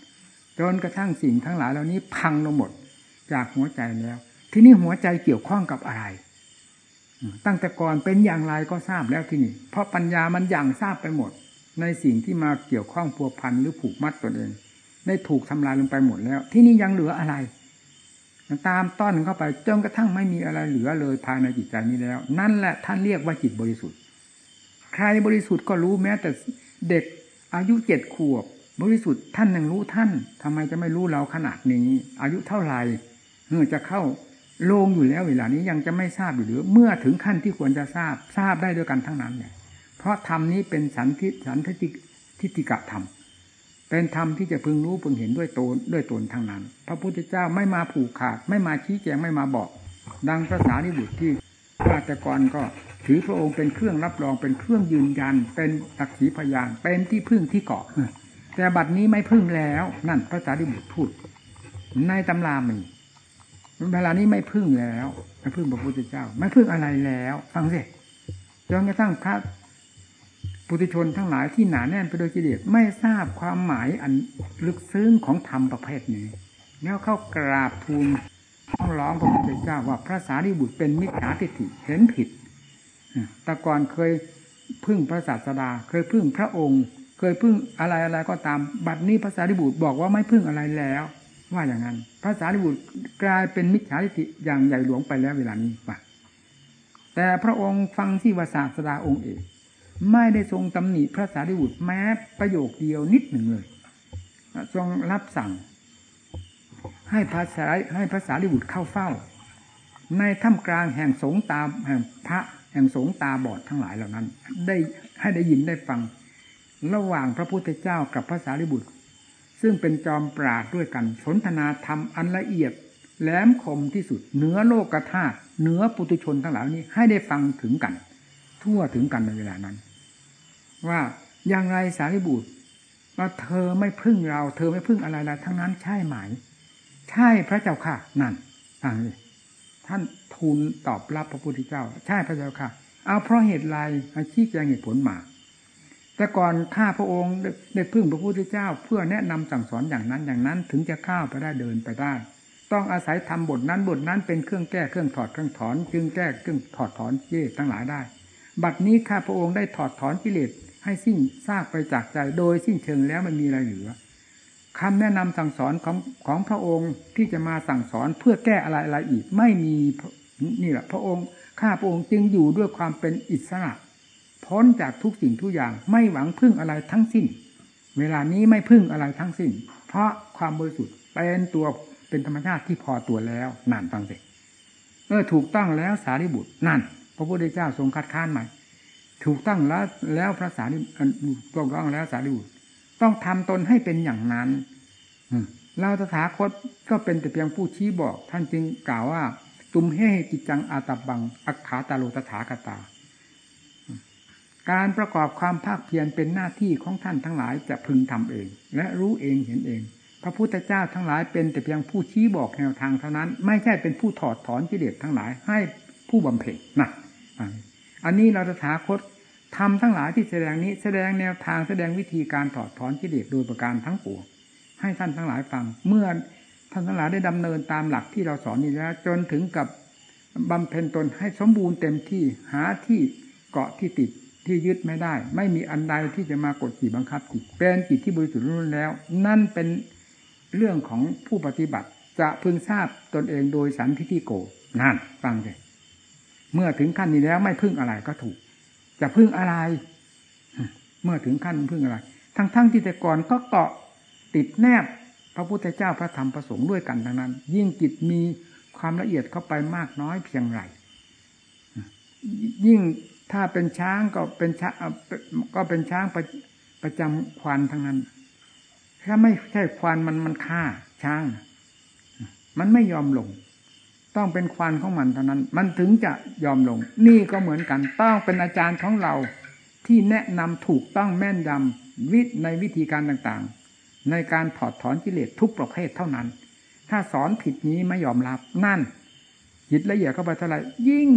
จนกระทั่งสิ่งทั้งหลายเหล่านี้พังลงหมดจากหัวใจแล้ว ที่นี่หัวใจเกี่ยวข้องกับอะไร ตั้งแต่ก่อนเป็นอย่างไรก็ทราบแล้วที่นี่ เพราะปัญญามันอย่างทราบไปหมด ในสิ่งที่มาเกี่ยวข้องพัวพันหรือผูกมัดตนเอง ได้ถูกทำลายลงไปหมดแล้ว ที่นี่ยังเหลืออะไรตามต้อนเข้าไปจนกระทั่งไม่มีอะไรเหลือเลยภายในจิตใจนี้แล้ว นั่นแหละท่านเรียกว่าจิตบริสุทธิ์ ใครบริสุทธิ์ก็รู้แม้แต่ เด็กอายุเจ็ดขวบบริสุทธิ์ท่านยังรู้ท่านทำไมจะไม่รู้เราขนาดนี้ อายุเท่าไหร่เมื่อจะเข้าโลงอยู่แล้วเวลานี้ยังจะไม่ทราบอยู่หรือเมื่อถึงขั้นที่ควรจะทราบทราบได้ด้วยกันทั้งนั้นเนี่ยเพราะธรรมนี้เป็นสันทิสันทิทิฏฐิกะธรรมเป็นธรรมที่จะพึงรู้พึงเห็นด้วยตนด้วยตนทางนั้น พระพุทธเจ้าไม่มาผูกขาด ไม่มาชี้แจงไม่มาบอก ดังภาษาลิบุตรที่ราชกรก็ ถือพระองค์เป็นเครื่องรับรองเป็นเครื่องยืนยัน เป็นสักขีพยานเป็นที่พึ่งที่เกาะแต่บัดนี้ไม่พึ่งแล้วนั่นภาษาลิบุตรพูด ในตำรามีเวลานี้ไม่พึ่งแล้วไม่พึ่งพระพุทธเจ้า ไม่พึ่งอะไรแล้ว ฟังสิจนกระทั่งพระปุถุชนทั้งหลายที่หนาแน่นไปโดยกิเลสไม่ทราบความหมายอันลึกซึ้งของธรรมประเภทนี้ แล้วเข้ากราบทูลต้องร้องพระพุทธเจ้าว่าพระสารีบุตรเป็นมิจฉาทิฏฐิเห็นผิด แต่ก่อนเคยพึ่งพระศาสดา เคยพึ่งพระองค์ เคยพึ่งอะไรอะไรก็ตาม บัดนี้พระสารีบุตรบอกว่าไม่พึ่งอะไรแล้ว ว่าอย่างนั้นพระสารีบุตรกลายเป็นมิจฉาทิฏฐิอย่างใหญ่หลวงไปแล้วเวลานี้ว่าแต่พระองค์ฟังที่วาศาสดาองค์เอกไม่ได้ทรงตำหนิพระสารีบุตรแม้ประโยคเดียวนิดหนึ่งเลยทรงรับสั่ง ให้ภาษาให้ภาษาลิบุตรเข้าเฝ้า ในถ้ำกลางแห่งสงตามแห่งพระ แห่งสงตาบอดทั้งหลายเหล่านั้น ได้ให้ได้ยินได้ฟัง ระหว่างพระพุทธเจ้ากับภาษาลิบุตร ซึ่งเป็นจอมปราดด้วยกัน สนทนาธรรมอันละเอียดแหลมคมที่สุดเหนือโลกธาตุเหนือปุตุชนทั้งหลายนี้ให้ได้ฟังถึงกัน ทั่วถึงกันในเวลานั้น ว่าอย่างไรสารีบุตรว่าเธอไม่พึ่งเรา เธอไม่พึ่งอะไรละทั้งนั้นใช่ไหม ใช่พระเจ้าค่ะนั่นอ่านี้ท่าน ทูลตอบรับพระพุทธเจ้า ใช่พระเจ้าค่ะ เอาเพราะเหตุไรอาชี้แจงเหตุผลมา แต่ก่อนข้าพระองค์ได้พึ่งพระพุทธเจ้า เพื่อแนะนำสั่งสอนอย่างนั้นอย่างนั้นถึงจะข้าวไปได้เดินไปได้ ต้องอาศัยทำบทนั้นบทนั้นเป็นเครื่องแก้เครื่องถอดเครื่องถอน จึงแก้เครื่องถอดถอนเย่ทั้งหลายได้ บัดนี้ข้าพระองค์ได้ถอดถอนกิเลสให้สิ้นซากไปจากใจโดยสิ้นเชิงแล้วมันมีอะไรเหลือคำแนะนำสั่งสอนของของพระองค์ที่จะมาสั่งสอนเพื่อแก้อะไรอะไรอีก ไม่มี นี่แหละพระองค์ข้าพระองค์จึงอยู่ด้วยความเป็นอิสระพ้นจากทุกสิ่งทุกอย่างไม่หวังพึ่งอะไรทั้งสิ้น เวลานี้ไม่พึ่งอะไรทั้งสิ้น เพราะความบริสุทธิ์เป็นตัวเป็นธรรมชาติที่พอตัวแล้วนั่นฟังสิเออถูกต้องแล้วสารีบุตรนั่น พระพุทธเจ้าทรงคัดค้านใหม่ถูกตั้งแล้วแล้วพระสารีถูกต้องแล้วสารีบุตรต้องทำตนให้เป็นอย่างนั้นเราตถาคตก็เป็นแต่เพียงผู้ชี้บอก ท่านจึงกล่าวว่า ตุมเฮกิจังอาตบัง อัคขาตาโลตถาคตา การประกอบความภาคเพียรเป็นหน้าที่ของท่านทั้งหลายจะพึงทำเอง และรู้เองเห็นเอง พระพุทธเจ้าทั้งหลายเป็นแต่เพียงผู้ชี้บอกแนวทางเท่านั้น ไม่ใช่เป็นผู้ถอดถอนกิเลสทั้งหลาย ให้ผู้บำเพ็ญนะอันนี้เราจะถาคตทำทั้งหลายที่แสดงนี้แสดงแนวทางแสดงวิธีการถอดถอนกิเลสโดยประการทั้งปวงให้ท่านทั้งหลายฟัง เมื่อ ท่านทั้งหลายได้ดำเนินตามหลักที่เราสอนนี้แล้ว จนถึงกับบำเพ็ญตนให้สมบูรณ์เต็มที่หาที่เกาะที่ติดที่ยึดไม่ได้ ไม่มีอันใดที่จะมากดขี่บังคับจิตเป็นจิตที่บริสุทธิ์ล้วนแล้ว นั่นเป็นเรื่องของผู้ปฏิบัติ จะพึงทราบตนเองโดยสันทิฏฐิโกนั่นฟังเลยเมื่อถึงขั้นนี้แล้วไม่พึ่งอะไรก็ถูก จะพึ่งอะไร เมื่อถึงขั้นพึ่งอะไร ทั้งๆทที่แต่ก่อนก็เกาะติดแนบ ระพุทธเจ้าพระธรรมพระสงฆ์ด้วยกันทั้งนั้น ยิ่งจิตมีความละเอียดเข้าไปมากน้อยเพียงไรยิ่งถ้าเป็นช้างก็เป็นช้างก็เป็นช้างประประจำควานทั้งนั้น ถ้าไม่ใช่ควานมันมันฆ่าช้าง มันไม่ยอมลง ต้องเป็นควานของมันเท่านั้น มันถึงจะยอมลง นี่ก็เหมือนกัน ต้องเป็นอาจารย์ของเราที่แนะนำถูกต้องแม่นยำวิในวิธีการต่าง ในการถอดถอนกิเลสทุกประเภทเท่านั้น ถ้าสอนผิดนี้ไม่ยอมรับนั่นจิตละเอียดเข้าไปเท่าไหร่ยิ่ง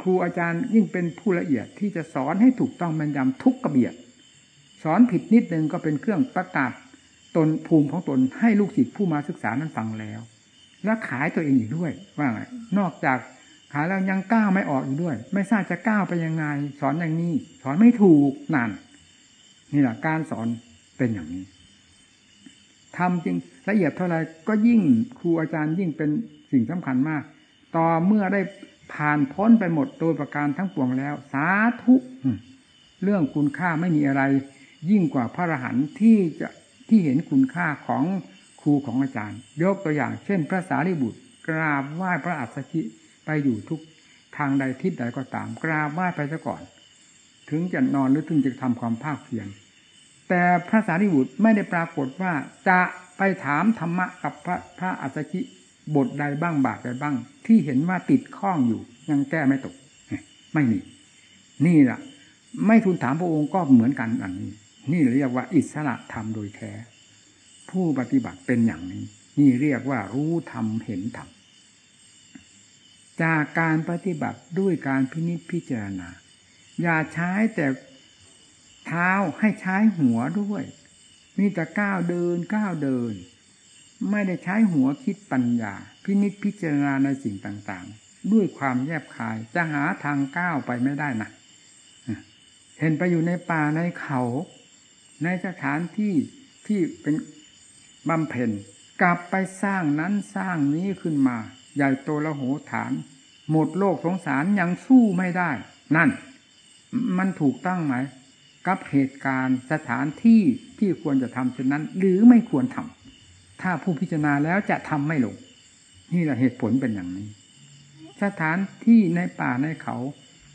ครูอาจารย์ยิ่งเป็นผู้ละเอียดที่จะสอนให้ถูกต้องแม่นยำทุกกระเบียด สอนผิดนิดนึงก็เป็นเครื่องประกาศตนภูมิของตนให้ลูกศิษย์ผู้มาศึกษานั้นฟังแล้ว แล้วขายตัวเองอีกด้วยว่าไงนอกจากขายแล้วยังก้าวไม่ออกอีกด้วย ไม่ทราบจะก้าวไปยังไง สอนอย่างนี้ สอนไม่ถูกนั่นนี่แหละการสอนเป็นอย่างนี้ ทำจริงละเอียดเท่าไรก็ยิ่งครูอาจารย์ยิ่งเป็นสิ่งสำคัญมาก ต่อเมื่อได้ผ่านพ้นไปหมดโดยประการทั้งปวงแล้ว สาธุเรื่องคุณค่าไม่มีอะไร ยิ่งกว่าพระอรหันต์ที่จะที่เห็นคุณค่าของครูของอาจารย์ ยกตัวอย่างเช่น พระสารีบุตร กราบไหว้พระอัสสชิไปอยู่ทุกทางใดทิศใดก็ตาม กราบไหว้ไปซะก่อน ถึงจะนอนหรือถึงจะทำความภาคเพียร แต่พระสารีบุตรไม่ได้ปรากฏว่าจะไปถามธรรมะกับพระพระอัสสชิบทใดบ้างบาทใดบ้าง ที่เห็นว่าติดข้องอยู่ยังแก้ไม่ตก ไม่มี นี่แหละไม่ทูลถามพระองค์ก็เหมือนกันอันนี้ นี่เรียกว่าอิสระธรรมโดยแท้ ผู้ปฏิบัติเป็นอย่างนี้ นี่เรียกว่ารู้ธรรมเห็นธรรมจากการปฏิบัติด้วยการพินิจพิจารณา อย่าใช้แต่ เท้าให้ใช้หัวด้วยมีแต่ก้าวเดินก้าวเดิน ไม่ได้ใช้หัวคิดปัญญา พินิจพิจารณาในสิ่งต่างๆ ด้วยความแยบคายจะหาทางก้าวไปไม่ได้นะเห็นไปอยู่ในป่าในเขา ในสถานที่ที่เป็นบำเพ็ญกลับไปสร้างนั้นสร้างนี้ขึ้นมา ใหญ่โตละโหฐาน หมดโลกสงสารยังสู้ไม่ได้ นั่น มันถูกตั้งไหม กับเหตุการณ์สถานที่ที่ควรจะทำเช่นนั้น หรือไม่ควรทำถ้าผู้พิจารณาแล้วจะทำไม่ลง นี่แหละเหตุผลเป็นอย่างนี้ สถานที่ในป่าในเขา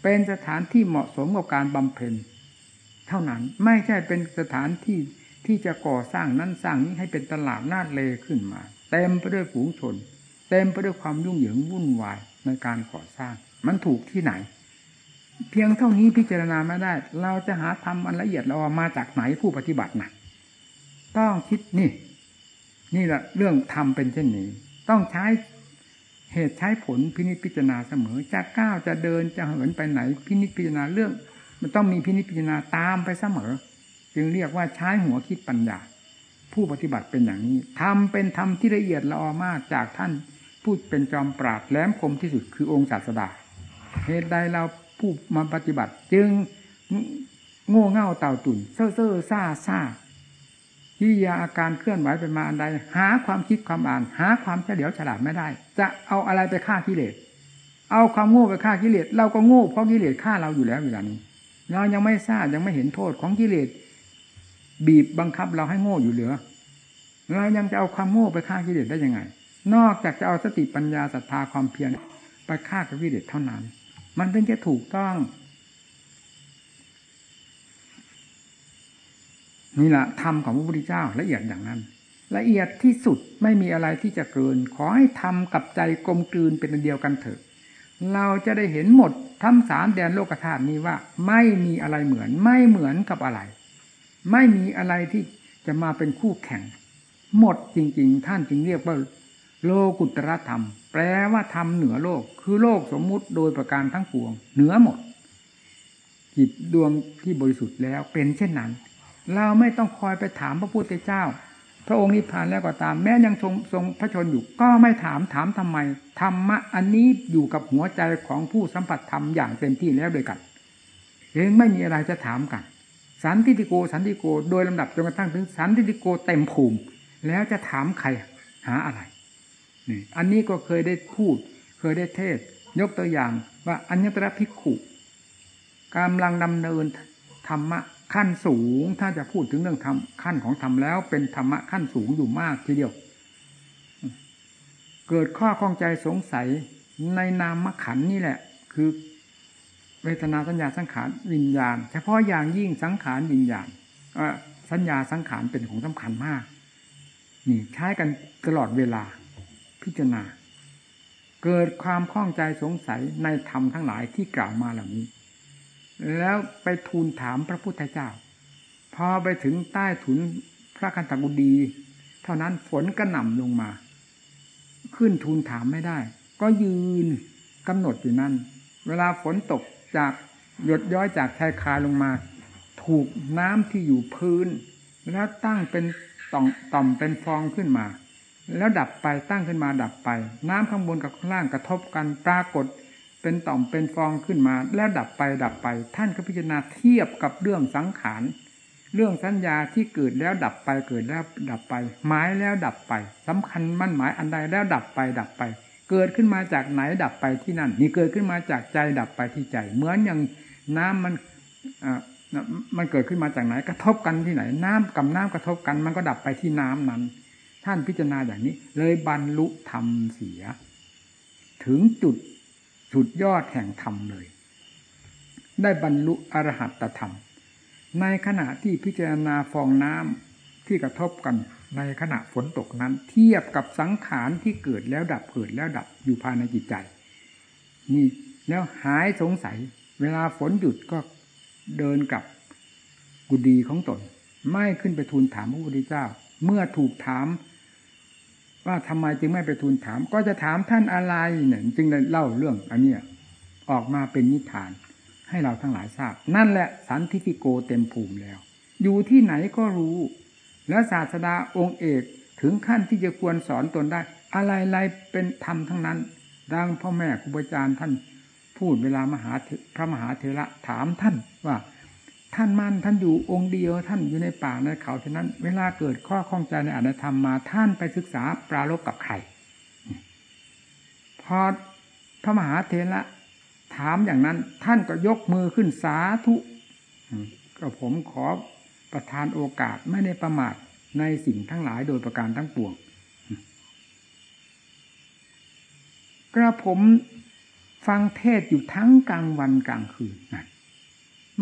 เป็นสถานที่เหมาะสมกับการบำเพ็ญ เท่านั้นไม่ใช่เป็นสถานที่ที่จะก่อสร้างนั้นสร้างนี้ให้เป็นตลาดนาดเลขึ้นมา เต็มไปด้วยฝูงชน เต็มไปด้วยความยุ่งเหยิงวุ่นวายในการก่อสร้าง มันถูกที่ไหน เพียงเท่านี้พิจารณาไม่ได้ เราจะหาทำอันละเอียดเรามาจากไหนผู้ปฏิบัตินะต้องคิดนี่ นี่แหละเรื่องทำเป็นเช่นนี้ ต้องใช้เหตุใช้ผลพินิจพิจารณาเสมอจะก้าวจะเดินจะเหินไปไหน พินิจพิจารณาเรื่อง มันต้องมีพินิจพิจารณาตามไปเสมอ จึงเรียกว่าใช้หัวคิดปัญญา ผู้ปฏิบัติเป็นอย่างนี้ทำเป็นธรรมที่ละเอียดละออมากจากท่านผู้เป็นจอมปราดแหลมคมที่สุดคือองค์ศาสดาเหตุใดเรา ผู้มาปฏิบัติ จึงโง่เง่าเต่าตุ่นเซ่อเซ่อซ่าซ่ากิริยาอาการเคลื่อนไหวไปมาอันใด หาความคิดความอ่าน หาความเฉลียวฉลาดไม่ได้ จะเอาอะไรไปฆ่ากิเลสเอาความโง่ไปฆ่ากิเลสเราก็โง่เพราะกิเลสฆ่าเราอยู่แล้วเวลานี้เรายังไม่ทราบยังไม่เห็นโทษของกิเลสบีบบังคับเราให้โง่อยู่เหลือเรายังจะเอาความโง่ไปฆ่ากิเลสได้ยังไง นอกจากจะเอาสติปัญญาศรัทธาความเพียรไปฆ่ากับกิเลสเท่านั้น มันเป็นจะถูกต้องนี่แหละธรรมของพระพุทธเจ้าละเอียดอย่างนั้น ละเอียดที่สุดไม่มีอะไรที่จะเกิน ขอให้ทำกับใจกลมกลืนเป็นเดียวกันเถอะ เราจะได้เห็นหมดทั้งสามแดนโลกธาตุนี้ว่า ไม่มีอะไรเหมือน ไม่เหมือนกับอะไร ไม่มีอะไรที่จะมาเป็นคู่แข่ง หมดจริง ๆ ท่านจึงเรียกว่า โลกุตรธรรม แปลว่าธรรมเหนือโลก คือโลกสมมุติโดยประการทั้งปวง เหนือหมด จิตดวงที่บริสุทธิ์แล้วเป็นเช่นนั้น เราไม่ต้องคอยไปถามพระพุทธเจ้า พระองค์นิพพานแล้วก็ตาม แม้ยังทรงทรงพระชนอยู่ก็ไม่ถามถามทำไมธรรมะอันนี้อยู่กับหัวใจของผู้สัมผัสธรรมอย่างเต็มที่แล้วโดยกันเองไม่มีอะไรจะถามกัน สันติโกสันติโกโดยลำดับจนกระทั่งถึงสันติโกเต็มภูมิ แล้วจะถามใครหาอะไร อันนี้ก็เคยได้พูด เคยได้เทศ ยกตัวอย่างว่าอัญญตระพิกขุกำลังดำเนินธรรมะขั้นสูง ถ้าจะพูดถึงเรื่องธรรมขั้นของธรรมแล้วเป็นธรรมะขั้นสูงอยู่มากทีเดียว เกิดข้อข้องใจสงสัยในนามขันนี่แหละ คือเวทนาสัญญาสังขารวิญญาณ เฉพาะอย่างยิ่งสังขารวิญญาณสัญญาสังขารเป็นของสำคัญมาก นี่ใช้กันตลอดเวลา พิจารณา เกิดความข้องใจสงสัยในธรรมทั้งหลายที่กล่าวมาเหล่านี้ แล้วไปทูลถามพระพุทธเจ้า พอไปถึงใต้ถุนพระคันตกุดีเท่านั้นฝนกระหน่ำลงมา ขึ้นทูลถามไม่ได้ ก็ยืนกำหนดอยู่นั่น เวลาฝนตกจากหยดย้อยจากชายคาลงมา ถูกน้ำที่อยู่พื้น แล้วตั้งเป็นต่อมต่อมเป็นฟองขึ้นมา แล้วดับไปตั้งขึ้นมาดับไป น้ำข้างบนกับข้างล่างกระทบกันปรากฏเป็นต่อมเป็นฟองขึ้นมา แล้วดับไปดับไป ท่านก็พิจารณาเทียบกับเรื่องสังขารเรื่องสัญญาที่เกิดแล้วดับไปเกิดแล้วดับไป หมายแล้วดับไปสำคัญมั่นหมายอันใดแล้วดับไปดับไป เกิดขึ้นมาจากไหนดับไปที่นั่น นี่เกิดขึ้นมาจากใจดับไปที่ใจ เหมือนอย่างน้ำมันมันเกิดขึ้นมาจากไหนกระทบกันที่ไหน น้ำกับน้ำกระทบกัน มันก็ดับไปที่น้ำนั้น ท่านพิจารณาอย่างนี้ เลยบรรลุธรรมเสีย ถึงจุดสุดยอดแห่งธรรมเลย ได้บรรลุอรหัตธรรม ในขณะที่พิจารณาฟองน้ำที่กระทบกันในขณะฝนตกนั้น เทียบกับสังขารที่เกิดแล้วดับเกิดแล้วดับอยู่ภายในจิตใจ นี่แล้วหายสงสัย เวลาฝนหยุดก็เดินกับกุดีของตน ไม่ขึ้นไปทูลถามพระพุทธเจ้า เมื่อถูกถาม ว่าทำไมจึงไม่ไปทูลถาม ก็จะถามท่านอะไรเนี่ยจึงได้เล่าเรื่องอันเนี้ยออกมาเป็นนิทาน ให้เราทั้งหลายทราบ นั่นแหละสันทิฟิโกเต็มภูมิแล้ว อยู่ที่ไหนก็รู้ แล้วศาสดาองค์เอกถึงขั้นที่จะควรสอนตนได้ อะไรๆเป็นธรรมทั้งนั้น ดังพ่อแม่ครูอาจารย์ท่านพูดเวลามหาพระมหาเทระถามท่านว่า ท่านมั่นท่านอยู่องค์เดียว ท่านอยู่ในป่าในเขาฉะนั้น เวลาเกิดข้อข้องใจในอานธรรมมา ท่านไปศึกษาปราลบกับใครพอพระมหาเทระถามอย่างนั้น ท่านก็ยกมือขึ้นสาธุก็ผมขอประทานโอกาสไม่ได้ประมาทในสิ่งทั้งหลายโดยประการทั้งปวงกระผมฟังเทศอยู่ทั้งกลางวันกลางคืนนะ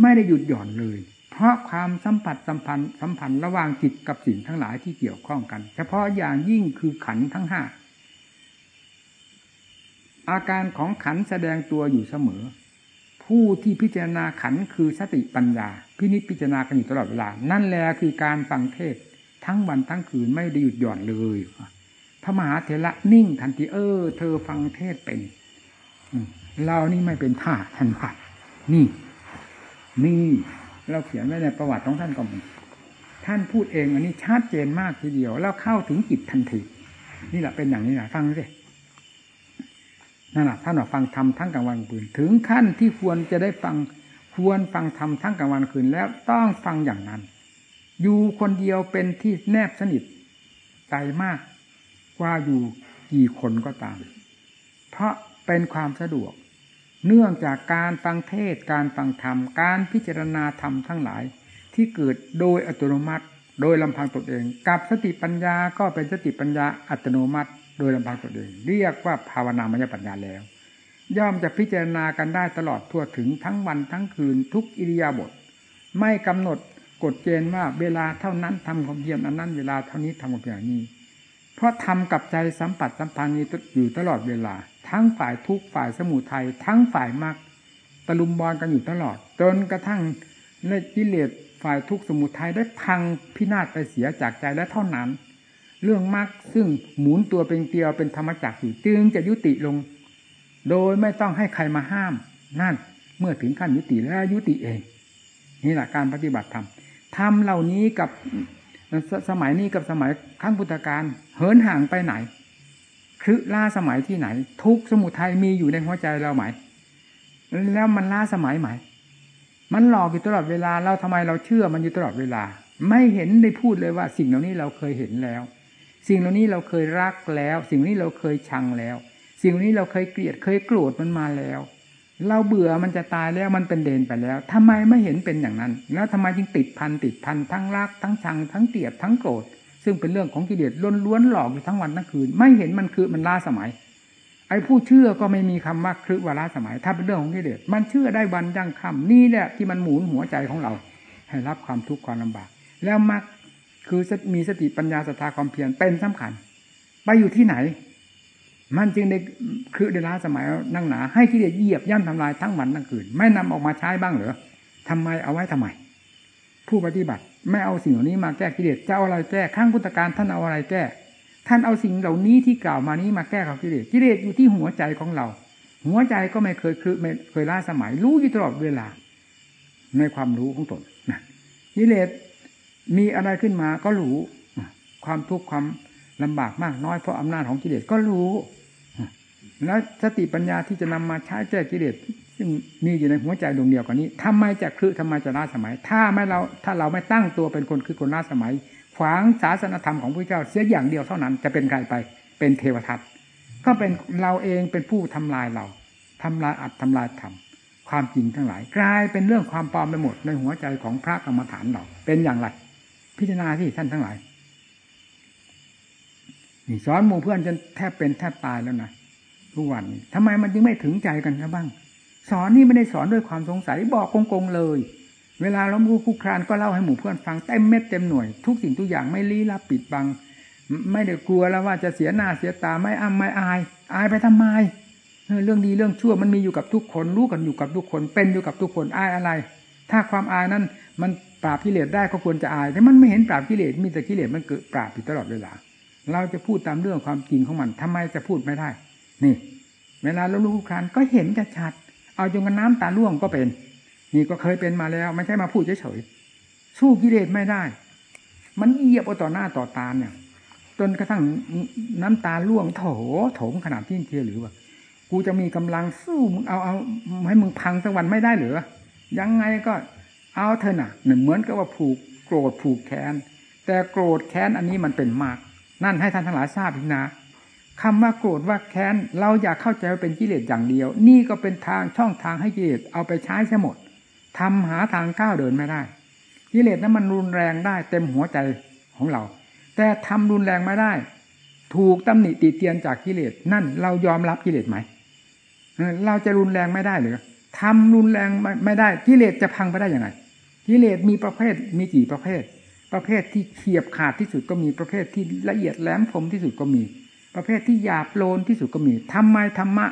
ไม่ได้หยุดหย่อนเลย เพราะความสัมผัสสัมพันธ์สัมพันธ์ระหว่างจิตกับสิ่งทั้งหลายที่เกี่ยวข้องกัน เฉพาะอย่างยิ่งคือขันทั้งห้าอาการของขันแสดงตัวอยู่เสมอ ผู้ที่พิจารณาขันคือสติปัญญา พินิจพิจารณากันอยู่ตลอดเวลา นั่นแหละคือการฟังเทศทั้งวันทั้งคืนไม่ได้หยุดหย่อนเลยพระมหาเถระนิ่งทันทีเออ เธอฟังเทศเป็นเรานี่ไม่เป็นท่าท่านผัดนี่ นี่เราเขียนไว้ในประวัติของท่านก็มีท่านพูดเองอันนี้ชัดเจนมากทีเดียว แล้วเข้าถึงจิตทันทีนี่แหละเป็นอย่างนี้นะฟังสินั่นแหละท่านฟังธรรมทั้งกลางวันคืน ถึงขั้นที่ควรจะได้ฟังควรฟังธรรมทั้งกลางวันคืนแล้วต้องฟังอย่างนั้น อยู่คนเดียวเป็นที่แนบสนิทใจมากกว่าอยู่กี่คนก็ตาม เพราะเป็นความสะดวก เนื่องจากการฟังเทศการฟังธรรม การพิจารณาธรรมทั้งหลาย ที่เกิดโดยอัตโนมัติ โดยลำพังตนเอง กับสติปัญญาก็เป็นสติปัญญาอัตโนมัติ โดยลำพังตนเอง เรียกว่าภาวนามยปัญญาแล้ว ย่อมจะพิจารณากันได้ตลอดทั่วถึงทั้งวันทั้งคืนทุกอิริยาบถไม่กำหนดกฎเกณฑ์ว่าเวลาเท่านั้นทำความเพียรอันนั้นเวลาเท่านี้ทำความเพียรนี้ เพราะทำกับใจสัมผัสสัมพันธ์นี้อยู่ตลอดเวลา ทั้งฝ่ายทุกฝ่ายสมุทัยทั้งฝ่ายมรรคตะลุมบอลกันอยู่ตลอด จนกระทั่งในกิเลสฝ่ายทุกสมุทัยได้พังพินาศไปเสียจากใจและเท่านั้น เรื่องมรรคซึ่งหมุนตัวเป็นเกลียวเป็นธรรมจักรอยู่จึงจะยุติลง โดยไม่ต้องให้ใครมาห้าม นั่นเมื่อถึงขั้นยุติแล้วยุติเอง นี่แหละการปฏิบัติธรรมทำเหล่านี้กับสมัยนี้กับสมัยขั้งพุทธกาลเหินห่างไปไหน คือล่าสมัยที่ไหน ทุกสมุทัยมีอยู่ในหัวใจเราไหม แล้วมันล่าสมัยไหม มันหลอกอยู่ตลอดเวลาเราทำไมเราเชื่อมันอยู่ตลอดเวลา ไม่เห็นได้พูดเลยว่า สิ่งเหล่านี้เราเคยเห็นแล้ว สิ่งเหล่านี้เราเคยรักแล้ว สิ่งนี้เราเคยชังแล้ว สิ่งนี้เราเคยเกลียดเคยโกรธมันมาแล้ว เราเบื่อมันจะตายแล้วมันเป็นเดนไปแล้วทำไมไม่เห็นเป็นอย่างนั้น แล้วทำไมจึงติดพันติดพันทั้งรักทั้งชังทั้งเกลียดทั้งโกรธ ซึ่งเป็นเรื่องของกิเลสล้วนๆหลอกอยู่ทั้งวันทั้งคืน ไม่เห็นมันคือมันล้าสมัย ไอ้ผู้เชื่อก็ไม่มีคำว่าคือว่าล้าสมัย ถ้าเป็นเรื่องของกิเลสมันเชื่อได้วันยังคำนี่แหละที่มันหมุนหัวใจของเรา ให้รับความทุกข์ความลำบาก แล้วมักคือมีสติปัญญาสตาความเพียรเป็นสำคัญ ไปอยู่ที่ไหน มันจึงได้คือเดล้าสมัยนั่งหนา ให้กิเลสเหยียบย่ำทำลายทั้งวันทั้งคืน ไม่นำออกมาใช้บ้างเหรอทำไมเอาไว้ทำไม ผู้ปฏิบัติ ไม่เอาสิ่งเหล่านี้มาแก้กิเลสจะเอาอะไรแก้ข้างพุทธการท่านเอาอะไรแก้ ท่านเอาสิ่งเหล่านี้ที่กล่าวมานี้มาแก้กับกิเลสกิเลสอยู่ที่หัวใจของเรา หัวใจก็ไม่เคยคือไม่เคยล้าสมัย รู้อยู่ตลอดเวลา ในความรู้ของตนนะกิเลสมีอะไรขึ้นมาก็รู้ความทุกข์ความลำบากมากน้อยเพราะอำนาจของกิเลสก็รู้ แล้วสติปัญญาที่จะนำมาใช้แก้กิเลส ซึ่งมีอยู่ในหัวใจดวงเดียวกันนี้ทำไมจะคือทำไมจะล้าสมัย ถ้าไม่เราถ้าเราไม่ตั้งตัวเป็นคนคือคนล้าสมัยขวางศาสนธรรมของพระเจ้าเสียอย่างเดียวเท่านั้นจะเป็นใครไปเป็นเทวทัตก็เป็นเราเองเป็นผู้ทำลายเราทำลายอัดทำลายธรรมความจริงทั้งหลาย กลายเป็นเรื่องความปลอมไปหมดในหัวใจของพระกรรมฐานเราเป็นอย่างไร พิจารณาที่ท่านทั้งหลายนี่สอนหมู่เพื่อนจนแทบเป็นแทบตายแล้วนะทุกวันทำไมมันจึงไม่ถึงใจกันนะบ้าง สอนนี่ไม่ได้สอนด้วยความสงสัยบอกโกงๆเลย เวลาล้มคุกครานก็เล่าให้หมู่เพื่อนฟังเต็มเม็ดเต็มหน่วย ทุกสิ่งทุกอย่างไม่ลี้ลับปิดบัง ไม่ได้กลัวแล้วว่าจะเสียหน้าเสียตาไม่อ้ำไม่อาย อายไปทำไมเรื่องดีเรื่องชั่วมันมีอยู่กับทุกคนรู้กันอยู่กับทุกคน เป็นอยู่กับทุกคนอายอะไร ถ้าความอายนั้นมันปราบกิเลสได้ก็ควรจะอาย แต่มันไม่เห็นปราบกิเลสมีแต่กิเลสมันเกิดปราบอยู่ตลอดเวลาเราจะพูดตามเรื่องความจริงของมันทำไมจะพูดไม่ได้ นี่ เวลาเราลูกครานก็เห็นจะชัด เอาจนกันน้ำตาล่วงก็เป็น นี่ก็เคยเป็นมาแล้ว ไม่ใช่มาพูดเฉยๆสู้กิเลสไม่ได้ มันเอียบเอาต่อหน้าต่อตาเนี่ย จนกระทั่งน้ำตาล่วงโถโถมขนาดที่เทียหรือว่ากูจะมีกำลังสู้มึงเอาเอาให้มึงพังสักวันไม่ได้หรือยังไงก็เอาเถอะนะเหมือนกับว่าผูกโกรธผูกแค้นแต่โกรธแค้นอันนี้มันเป็นมาก นั่นให้ท่านทั้งหลายทราบอีกนะ คำว่าโกรธว่าแค้นเราอยากเข้าใจว่าเป็นกิเลสอย่างเดียว นี่ก็เป็นทางช่องทางให้กิเลสเอาไปใช้ใช่หมดทำหาทางก้าวเดินไม่ได้ กิเลสนั้นมันรุนแรงได้เต็มหัวใจของเรา แต่ทำรุนแรงไม่ได้ ถูกตำหนิติเตียนจากกิเลสนั่นเรายอมรับกิเลสไหมเราจะรุนแรงไม่ได้หรือทำรุนแรงไม่ได้กิเลสจะพังไปได้ยังไงกิเลสมีประเภทมีกี่ประเภท ประเภทที่เขียบขาดที่สุดก็มีประเภทที่ละเอียดแหลมคมที่สุดก็มี ประเภทที่หยาบโลนที่สุดก็มีทำไมธรรมะ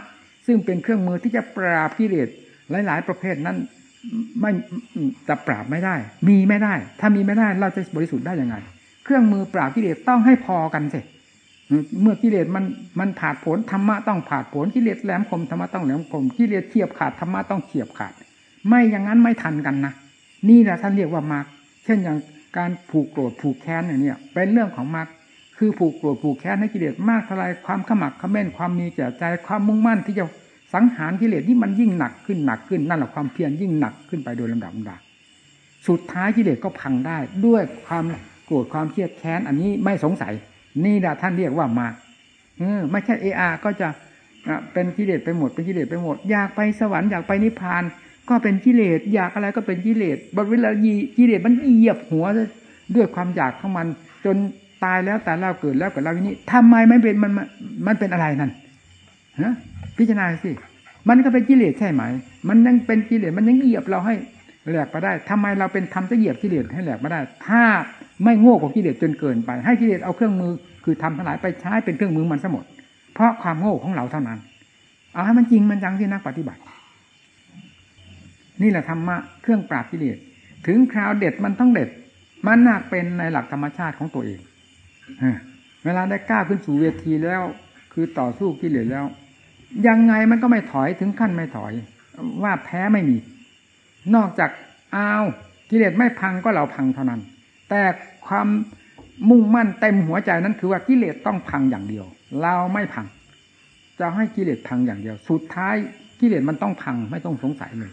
ซึ่งเป็นเครื่องมือที่จะปราบกิเลสหลาย ๆ ประเภทนั้นไม่จะปราบไม่ได้ มีไม่ได้ ถ้ามีไม่ได้เราจะบริสุทธิ์ได้ยังไง เครื่องมือปราบกิเลสต้องให้พอกันสิเมื่อกิเลสมันมันผาดผลธรรมะต้องผาดผลกิเลสแหลมคมธรรมะต้องแหลมคมกิเลสเทียบขาดธรรมะต้องเทียบขาด ไม่อย่างนั้นไม่ทันกันนะนี่แหละท่านเรียกว่ามรรคเช่นอย่างการผูกโกรธผูกแค้นอย่างนี้เป็นเรื่องของมรรค คือผูกโกรธผูกแค้นให้กิเลสมากเท่าไรความขมักขม้นความมีแก่ใจความมุ่งมั่นที่จะสังหารกิเลสที่มันยิ่งหนักขึ้นหนักขึ้นนั่นแหละความเพียรยิ่งหนักขึ้นไปโดยลำดับลำดับสุดท้ายกิเลสก็พังได้ ด้วยความโกรธความเครียดแค้น อันนี้ไม่สงสัย นี่แหละท่านเรียกว่ามาเออไม่ใช่เออาก็จะเป็นกิเลสไปหมดเป็นกิเลสไปหมด อยากไปสวรรค์อยากไปนิพพาน ก็เป็นกิเลสอยากอะไรก็เป็นกิเลสบางเวลากิเลสมันเหยียบหัวด้วยความอยากของมันจน ตายแล้วแต่เราเกิดแล้วกับเราอย่างนี้ทำไมไม่เป็นมันมันเป็นอะไรนั่นฮะพิจารณาสิมันก็เป็นกิเลสใช่ไหม มันยังเป็นกิเลสมันยังเหยียบเราให้แหลกไปได้ทำไมเราเป็นทำจะเหยียบกิเลสให้แหลกมาได้ ถ้าไม่โง่กว่ากิเลสจนเกินไป ให้กิเลสเอาเครื่องมือ คือทำทั้งหลายไปใช้เป็นเครื่องมือมันสมด เพราะความโง่ของเราเท่านั้น เอาให้มันจริงมันจังที่นักปฏิบัติ นี่แหละธรรมะเครื่องปราบกิเลส ถึงคราวเด็ดมันต้องเด็ด มันหนักเป็นในหลักธรรมชาติของตัวเอง เวลาได้กล้าขึ้นสู่เวทีแล้ว คือต่อสู้กิเลสแล้ว ยังไงมันก็ไม่ถอยถึงขั้นไม่ถอย ว่าแพ้ไม่มี นอกจากอ้าวกิเลสไม่พังก็เราพังเท่านั้น แต่ความมุ่งมั่นเต็มหัวใจนั้นคือว่ากิเลสต้องพังอย่างเดียว เราไม่พัง จะให้กิเลสพังอย่างเดียว สุดท้ายกิเลสมันต้องพังไม่ต้องสงสัยเลย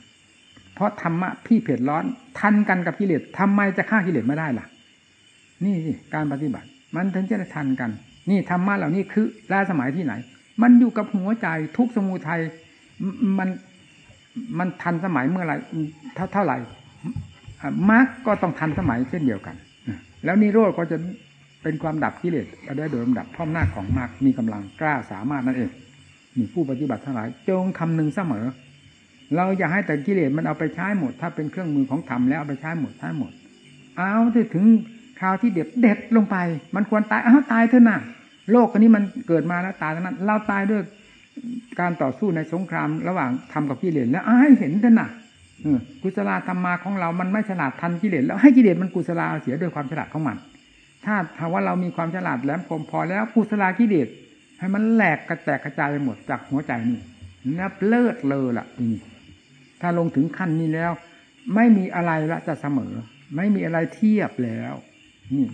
เพราะธรรมะพี่เผ็ดร้อน ทันกันกับกิเลสทำไมจะฆ่ากิเลสไม่ได้ล่ะ นี่การปฏิบัติ มันถึงจะทันกัน นี่ธรรมะเหล่านี้คือล้าสมัยที่ไหน มันอยู่กับหัวใจทุกสมุทัยมันมันทันสมัยเมื่อไรเท่าเท่าไหร่มรรคก็ต้องทันสมัยเช่นเดียวกัน แล้วนิโรธก็จะเป็นความดับกิเลสได้โดยลำดับพร้อมหน้าของมรรคมีกำลังกล้าสามารถนั่นเองนี่ผู้ปฏิบัติทั้งหลาย จงคำนึงเสมอ เราอย่าให้แต่กิเลสมันเอาไปใช้หมด ถ้าเป็นเครื่องมือของธรรมแล้วเอาไปใช้หมดใช้หมด เอาถึง คราวที่เด็ดเด็ดลงไป มันควรตายอ้าวตายเถอะนะโลกอันนี้มันเกิดมาแล้วตายทั้งนั้น เราตายด้วยการต่อสู้ในสงครามระหว่างทำกับกิเลสแล้วให้เห็นเถอะนะกุศลธรรมมาของเรา มันไม่ฉลาดทันกิเลสแล้วให้กิเลสมันกุศลาเสียด้วยความฉลาดของมัน ถ้าถ้าว่าเรามีความฉลาดแหลมคมพอแล้วกุศลากิเลสให้มันแหลกกระแตกกระจายไปหมดจากหัวใจนี่นับเลิศเลอละนี่ถ้าลงถึงขั้นนี้แล้ว ไม่มีอะไรละจะเสมอ ไม่มีอะไรเทียบแล้ว นี่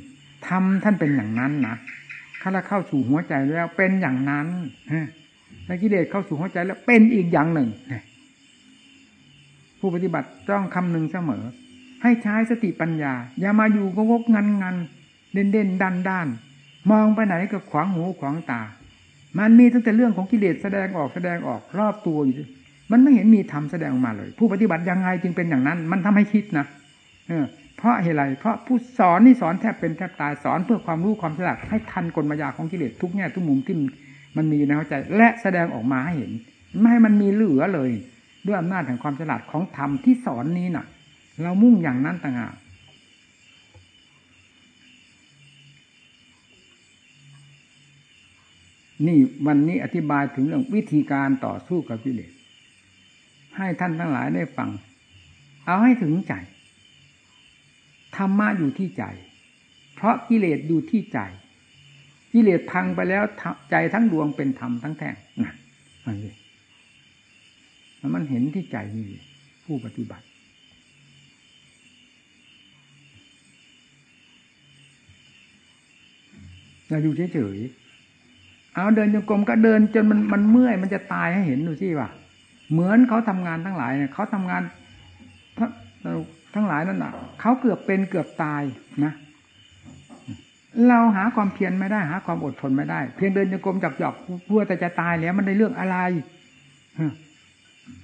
ทำท่านเป็นอย่างนั้นนะถ้าเราเข้าสู่หัวใจแล้วเป็นอย่างนั้นฮแล้วกิเลสเข้าสู่หัวใจแล้วเป็นอีกอย่างหนึ่งผู้ปฏิบัติจ้องคำหนึ่งเสมอ ให้ใช้สติปัญญา อย่ามาอยู่ก็วกงันงันเด่นเด่นดันด้านมองไปไหนก็ขวางหูขวางตา มันมีตั้งแต่เรื่องของกิเลสแสดงออกแสดงออกรอบตัวอยู่มันไม่เห็นมีธรรมแสดงออกมาเลย ผู้ปฏิบัติยังไงจึงเป็นอย่างนั้น มันทำให้คิดนะเออ เพราะเหตุไรเพราะผู้สอนนี่สอนแทบเป็นแทบตายสอนเพื่อความรู้ความฉลาดให้ทันกลมายาของกิเลสทุกแง่ทุกมุมที่มันมีในหัวใจ และแสดงออกมาให้เห็น ไม่ให้มันมีเหลือเลย ด้วยอำนาจแห่งความฉลาดของธรรมที่สอนนี้น่ะ เรามุ่งอย่างนั้นต่างหากนี่วันนี้อธิบายถึงเรื่องวิธีการต่อสู้กับกิเลสให้ท่านทั้งหลายได้ฟัง เอาให้ถึงใจ ธรรมะอยู่ที่ใจ เพราะกิเลสอยู่ที่ใจ กิเลสพังไปแล้วใจทั้งดวงเป็นธรรมทั้งแท่งนะมันเลยแล้วมันเห็นที่ใจนี่ผู้ปฏิบัติเราอยู่เฉยๆ เอาเดินจงกรมก็เดินจนมันมันเมื่อยมันจะตายให้เห็นดูสิว่า เหมือนเขาทำงานทั้งหลายเนี่ยเขาทำงาน ทั้งหลายนั่นน่ะเขาเกือบเป็นเกือบตายนะเราหาความเพียรไม่ได้หาความอดทนไม่ได้ เพียงเดินจงกรมจับหยอกเพื่อแต่จะตายแล้วมันได้เรื่องอะไร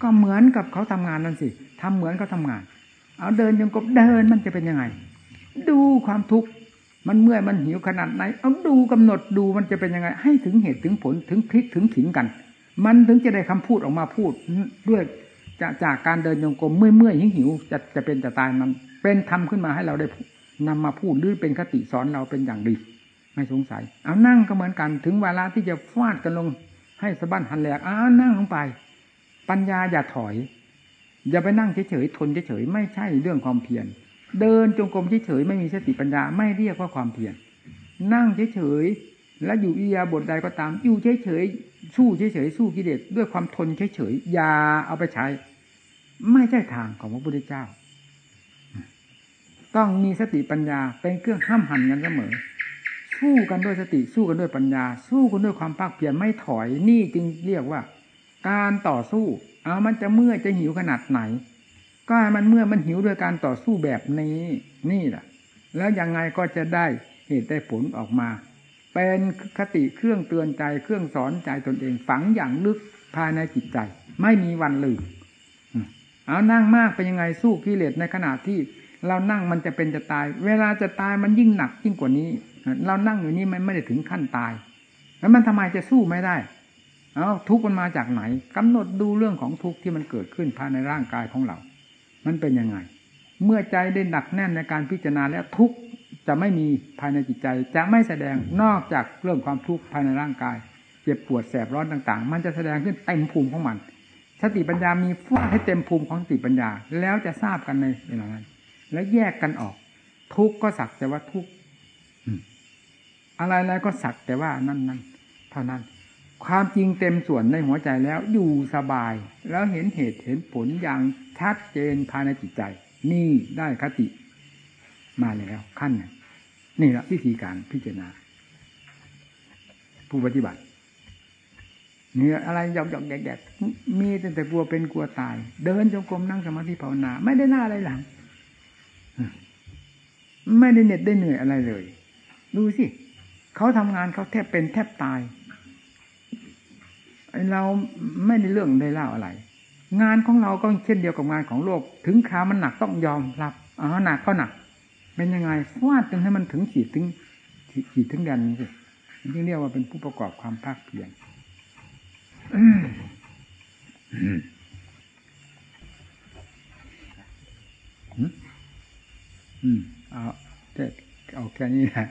ก็เหมือนกับเขาทำงานนั่นสิทำเหมือนเขาทางาน เอาเดินจงกรมเดินมันจะเป็นยังไง ดูความทุกข์มันเมื่อยมันหิวขนาดไหนเอาดูกำหนดดูมันจะเป็นยังไง ให้ถึงเหตุถึงผลถึงพลิกถึงขิงกัน มันถึงจะได้คำพูดออกมาพูดด้วย จากจากการเดินโยงกลมเมื่อยเมื่อยหิวหิวจะจะเป็นจะตายมัน เป็นทำขึ้นมาให้เราได้นำมาพูดหรือเป็นคติสอนเราเป็นอย่างดี ไม่สงสัย เอานั่งก็เหมือนกัน ถึงเวลาที่จะฟาดกันลงให้สะบั้นหันแหลกอ้านั่งลงไป ปัญญาอย่าถอย อย่าไปนั่งเฉยๆทนเฉยๆไม่ใช่เรื่องความเพียรเดินจงกรมเฉยๆไม่มีสติปัญญาไม่เรียกว่าความเพียรนั่งเฉยๆแล้วอยู่อียาบทใดก็ตามอยู่เฉยๆสู้เฉยๆสู้กิเลสด้วยความทนเฉยๆอย่าเอาไปใช้ ไม่ใช่ทางของพระพุทธเจ้า ต้องมีสติปัญญาเป็นเครื่องห้ามหันกันเสมอ สู้กันด้วยสติสู้กันด้วยปัญญา สู้กันด้วยความภาคเพียรไม่ถอยนี่จึงเรียกว่า การต่อสู้ เอามันจะเมื่อจะหิวขนาดไหน ก็มันเมื่อมันหิวด้วยการต่อสู้แบบนี้ นี่แหละแล้วยังไงก็จะได้เหตุได้ผลออกมา เป็นคติเครื่องเตือนใจเครื่องสอนใจตนเองฝังอย่างลึกภายในจิตใจ ไม่มีวันลืม เอานั่งมากเป็นยังไงสู้กิเลสในขณะที่เรานั่งมันจะเป็นจะตาย เวลาจะตายมันยิ่งหนักยิ่งกว่านี้ เรานั่งอยู่นี้มันไม่ได้ถึงขั้นตาย แล้วมันทำไมจะสู้ไม่ได้ เอาทุกมันมาจากไหนกำหนดดูเรื่องของทุกที่มันเกิดขึ้นภายในร่างกายของเรา มันเป็นยังไง เมื่อใจได้หนักแน่นในการพิจารณาแล้วทุกจะไม่มีภายในจิตใจ จะไม่แสดงนอกจากเรื่องความทุกข์ภายในร่างกาย เจ็บปวดแสบร้อนต่าง ๆ มันจะแสดงขึ้นเต็มภูมิของมัน สติปัญญามีฟาดให้เต็มภูมิของสติปัญญา แล้วจะทราบกันในเวลานั้น และแยกกันออก ทุกก็สักแต่ว่าทุกอะไรอะไรก็สักแต่ว่านั่นนั่นเท่านั้น ความจริงเต็มส่วนในหัวใจแล้วอยู่สบาย แล้วเห็นเหตุเห็นผลอย่างชัดเจนภายในจิตใจ นี่ได้คติ มาแล้วขั้นนี่แหละวิธีการพิจารณาผู้ปฏิบัติ เนี่ยอะไรหยอกหยอกแดกๆมีแต่แต่กลัวเป็นกลัวตาย เดินจงกรมนั่งสมาธิภาวนา ไม่ได้หน้าอะไรหลังไม่ได้เหน็ดได้เหนื่อยอะไรเลย ดูสิเขาทำงานเขาแทบเป็นแทบตายเราไม่ได้เรื่องได้เล่าอะไร งานของเราก็เช่นเดียวกับงานของโลก ถึงครามันหนักต้องยอมรับอ๋อหนักก็หนัก เป็นยังไงฟาดจนให้มันถึงขีดถึงขีดถึงแดนสินี่เรียกว่าเป็นผู้ประกอบความภาคเพียร อืมเอาเอาแค่นี้แหละ